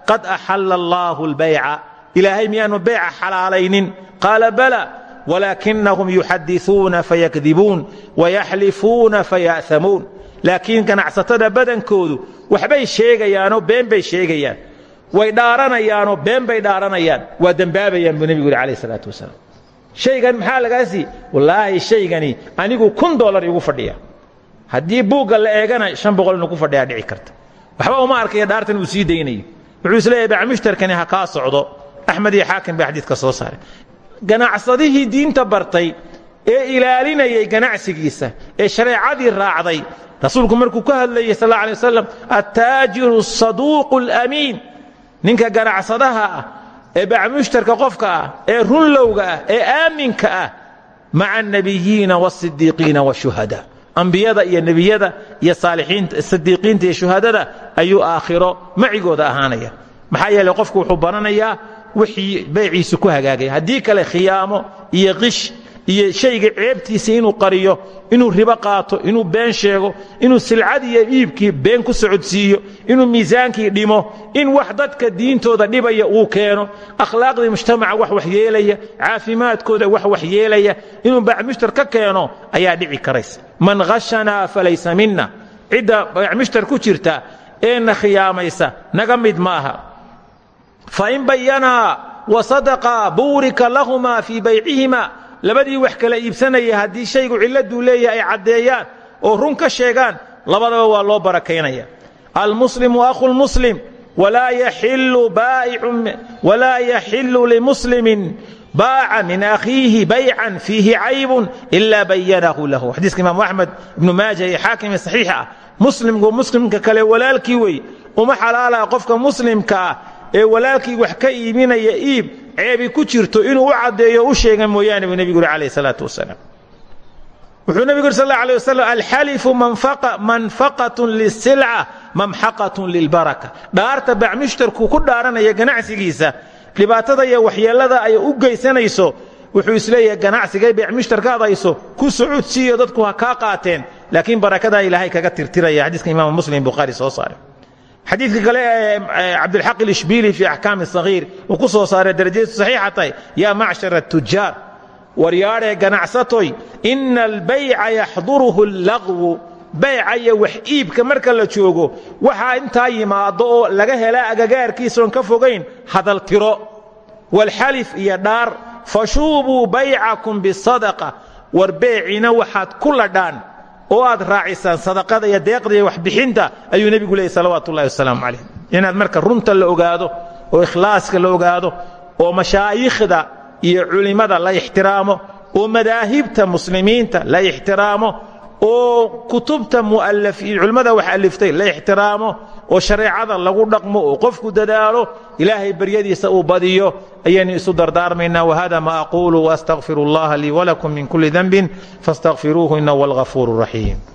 qad axalla allaahu albayca ilaahay miyaanu beyca xalaalaynin? Qaala bala walaakinahum yuxadisuuna fayakdibuun wayaxlifuuna faya'amuun laakiin ganacsatada badankoodu waxbay sheegayaanoo been bay sheegayaan. Way dhaaranayaanoo been bay dhaaranayaan. Waa dembaabayaan buu nebigu yidhi alayh isalaatu wasalaam. Shaygan maxaa lagaasii wallaahi shaygani anigu kun dolar igu fadhiya. Haddii buugga la eegana shan boqol inuu ku fadhiyaa dhici karta. Waxba uma arkaya dhaartan uu sii daynayo. Wuxuu is leeyahay bacmushtarkani ha kaa socdo. Axmed iyo xaakim bay xadiidka soo saaray. Ganacsadihii diinta bartay ee ilaalinayay ganacsigiisa ee shareecadii raacday rasuulku markuu ka hadlayay sal alay wasalam attaajiru asaduuqu alamiin ninka ganacsadaha ah ee bacmushtarka qofka ah ee runlowga ah ee aaminka ah maca annabiyiina waasidiiqiina washuhadaa ambiyada iyo nebiyada iyo saalixiinta iyo shuhadada ayuu aakhiro macigooda ahaanaya. Maxaa yeeley qofku wuxuu baranayaa wixii bayciisu ku hagaagaya haddii kale khiyaamo iyo qish iyo shayga ceebtiisa inuu qariyo inuu ribo qaato inuu been sheego inuu silcad iyo iibkii been ku socodsiiyo inuu miisaankii dhimo in wax dadka diintooda dhibaya uu keeno akhlaaqdii mujtamaca wax waxyeelaya caafimaadkooda wax waxyeelaya inuu bacmushtar ka keeno ayaa dhici karaysa. Man hashanaa falaysa mina cidda bacmushtar ku jirta eena khiyaamaysa naga mid maaha fain bayanaa wasadaqa buurika lahumaa fii baycihima labadii wax kala iibsanaya haddii shaygu cilladuu leeyahay ay caddeeyaan oo run ka sheegaan labadaba waa loo barakaynaya. Almuslimu akhu lmuslim walaa yaxilu limuslimin baaca min akhiihi baycan fiihi caybun ila bayanahu lahu. Xadiiska imaamu axmed ibnu maaja iyo xaakim saxiixa ah muslimku kale walaalkii wey uma xalaala qofka muslimka ah ee walaalkii wax ka iibinaya iib ceebi ku jirto inuu u caddeeyo u sheega mooyaane buu nebigu yuri calayh salaatu wasalaam. Wuxuu nebigu yuri sal alay wasalam alxalifu manfaqatun lisilca mamxaqatun lilbaraka. Dhaarta bacmushtarku ku dhaaranaya ganacsigiisa dhibaatada iyo waxyeellada ay u geysanayso wuxuu is leeyahay ganacsigay bacmushtarkaad hayso ku socodsiiyo dadku ha kaa qaateen. Laakiin barakadaa ilaahay kaga tirtiraya xadiiska imaamu muslim bukhaari soo saaray xadiidka kale ee cabdilxaq ilishbiili fii axkaami sahiir uu ku soo saaray darajadiisu saxiixa tahay yaa macshar atujaar waryaadhee ganacsatoy ina albayca yaxduruhu allaqwu bayca iyo wax iibka marka la joogo waxaa intaa yimaado oo laga helaa agagaarkiisaoon ka fogayn hadal tiro walxalif iyo dhaar fashuubuu baycakum bisadaqa war beecina waxaad ku ladhaan oo aad raacisaan sadaqada iyo deeqda iyo waxbixinta ayuu nebigu leeyay salawaatu wasalaamu calayh. Inaad marka runta la ogaado oo ikhlaaska la ogaado oo mashaayikhda iyo culimmada la ixtiraamo oo madaahibta muslimiinta la ixtiraamo oo kutubta culimmada wax aliftay la ixtiraamo oo shareecada lagu dhaqmo oo qofku dadaalo ilaahay baryadiisa uu badiyo ayaynu isu dardaarmaynaa wahada ma aquulu waastaqfiru اllaha lii walakum min kuli denbin faاstaqfiruuhu inahu huwa alغafuur الraxiim